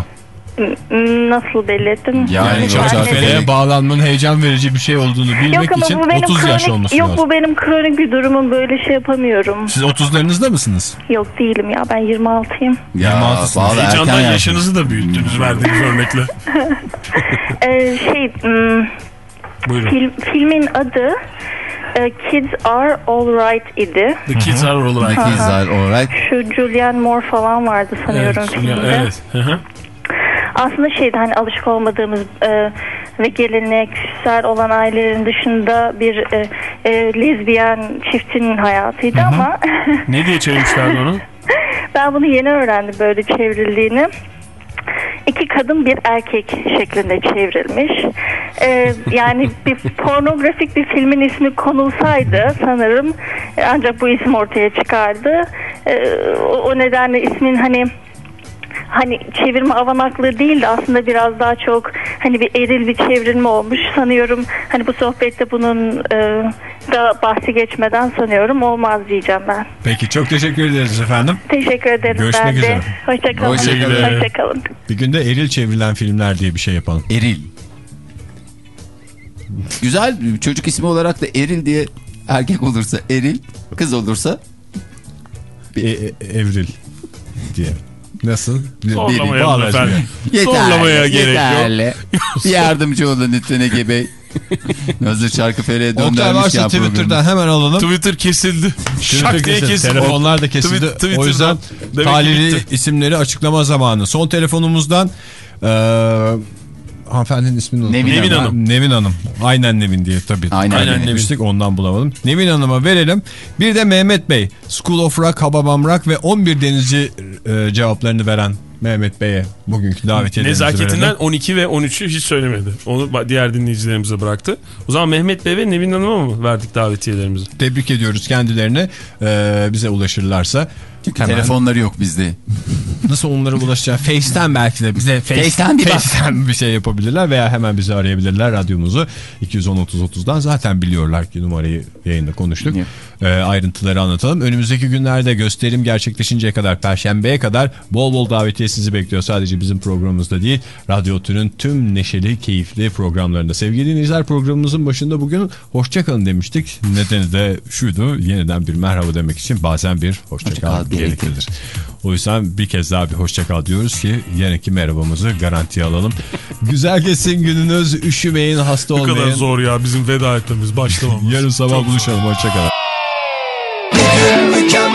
Nasıl belli ettim? Yani Yani Çarkıfele'ye bağlanmanın heyecan verici bir şey olduğunu bilmek Yok için bu benim 30 yaş kronik, olması yok lazım. bu benim kronik bir durumum böyle şey yapamıyorum. Siz 30'larınızda mısınız? Yok değilim ya ben 26'yım. Ya 26'sınız. vallahi erken Heyecandan yaşınız. yaşınızı da büyüttünüz verdiğiniz örnekle. Ee, şey hmm, Buyurun. film, filmin adı Kids Are Alright idi. The Kids Are Alright. Kids are alright. Şu Julianne Moore falan vardı sanıyorum Evet, filmde. evet. Hı hı. Aslında şeydi hani alışık olmadığımız e, ve geleneksel olan ailelerin dışında bir e, e, lezbiyen çiftin hayatıydı ama ne diye çevirmişlerdi onu? ben bunu yeni öğrendim böyle çevrildiğini. İki kadın bir erkek şeklinde çevrilmiş. Ee, yani bir pornografik bir filmin ismi konulsaydı sanırım e, ancak bu isim ortaya çıkardı. Ee, o, o nedenle ismin hani hani çevirme avanaklığı değil de aslında biraz daha çok hani bir eril bir çevrilme olmuş sanıyorum. Hani bu sohbette bunun e, da bahsi geçmeden sanıyorum olmaz diyeceğim ben. Peki çok teşekkür ederiz efendim. Teşekkür ederim Görüşmek ben de. üzere. Hoşçakalın. Hoşçakalın. Hoşçakalın. Bir günde eril çevrilen filmler diye bir şey yapalım. Eril. Güzel çocuk ismi olarak da Eril diye erkek olursa Eril, kız olursa E- e- evril diye. Nasıl? Bir- Zorlamayalım efendim. şimdi. Zorlamaya gerek yok. yeterli. Bir yardımcı olun lütfen Ege Bey. Hazır Çarkıfele'ye Oktay döndürmüşken varsa Twitter'dan programı. hemen alalım. Twitter kesildi. Twitter Şak diye kesildi. Telefonlar da kesildi. Twitter'dan o yüzden talihli bitti. isimleri açıklama zamanı. Son telefonumuzdan eee hanımefendinin ismini unuttum. Nevin Nevin Hanım. Nevin Hanım. Aynen Nevin diye tabii. Aynen Aynen Nevin. demiştik ondan bulamadım. Nevin Hanım'a verelim. Bir de Mehmet Bey. School of Rock, Hababam Rock ve 11 denizci e, cevaplarını veren Mehmet Bey'e bugünkü davetiyelerimizi Nezaketinden verelim. 12 ve 13'ü hiç söylemedi. Onu diğer dinleyicilerimize bıraktı. O zaman Mehmet Bey ve Nevin Hanım'a mı verdik davetiyelerimizi? Tebrik ediyoruz kendilerini. Ee, bize ulaşırlarsa. Çünkü hemen- telefonları yok bizde. Nasıl onlara ulaşacağız? Face'ten belki de bize face, Face'ten bir. Face'ten bir şey yapabilirler veya hemen bizi arayabilirler radyomuzu 210-30-30'dan zaten biliyorlar ki numarayı yayında konuştuk. Yok. Ee, ayrıntıları anlatalım. Önümüzdeki günlerde gösterim gerçekleşinceye kadar Perşembe'ye kadar bol bol davetiye sizi bekliyor. Sadece bizim programımızda değil Radyo Tün'ün tüm neşeli keyifli programlarında. Sevgili dinleyiciler programımızın başında bugün hoşçakalın demiştik. Nedeni de şuydu yeniden bir merhaba demek için bazen bir hoşçakal Hoşça kal gereklidir. O yüzden bir kez daha bir hoşçakal diyoruz ki yarınki merhabamızı garantiye alalım. Güzel geçsin gününüz. Üşümeyin, hasta Ne olmayın. kadar zor ya bizim veda etmemiz, başlamamız. Yarın sabah buluşalım. Hoşçakalın.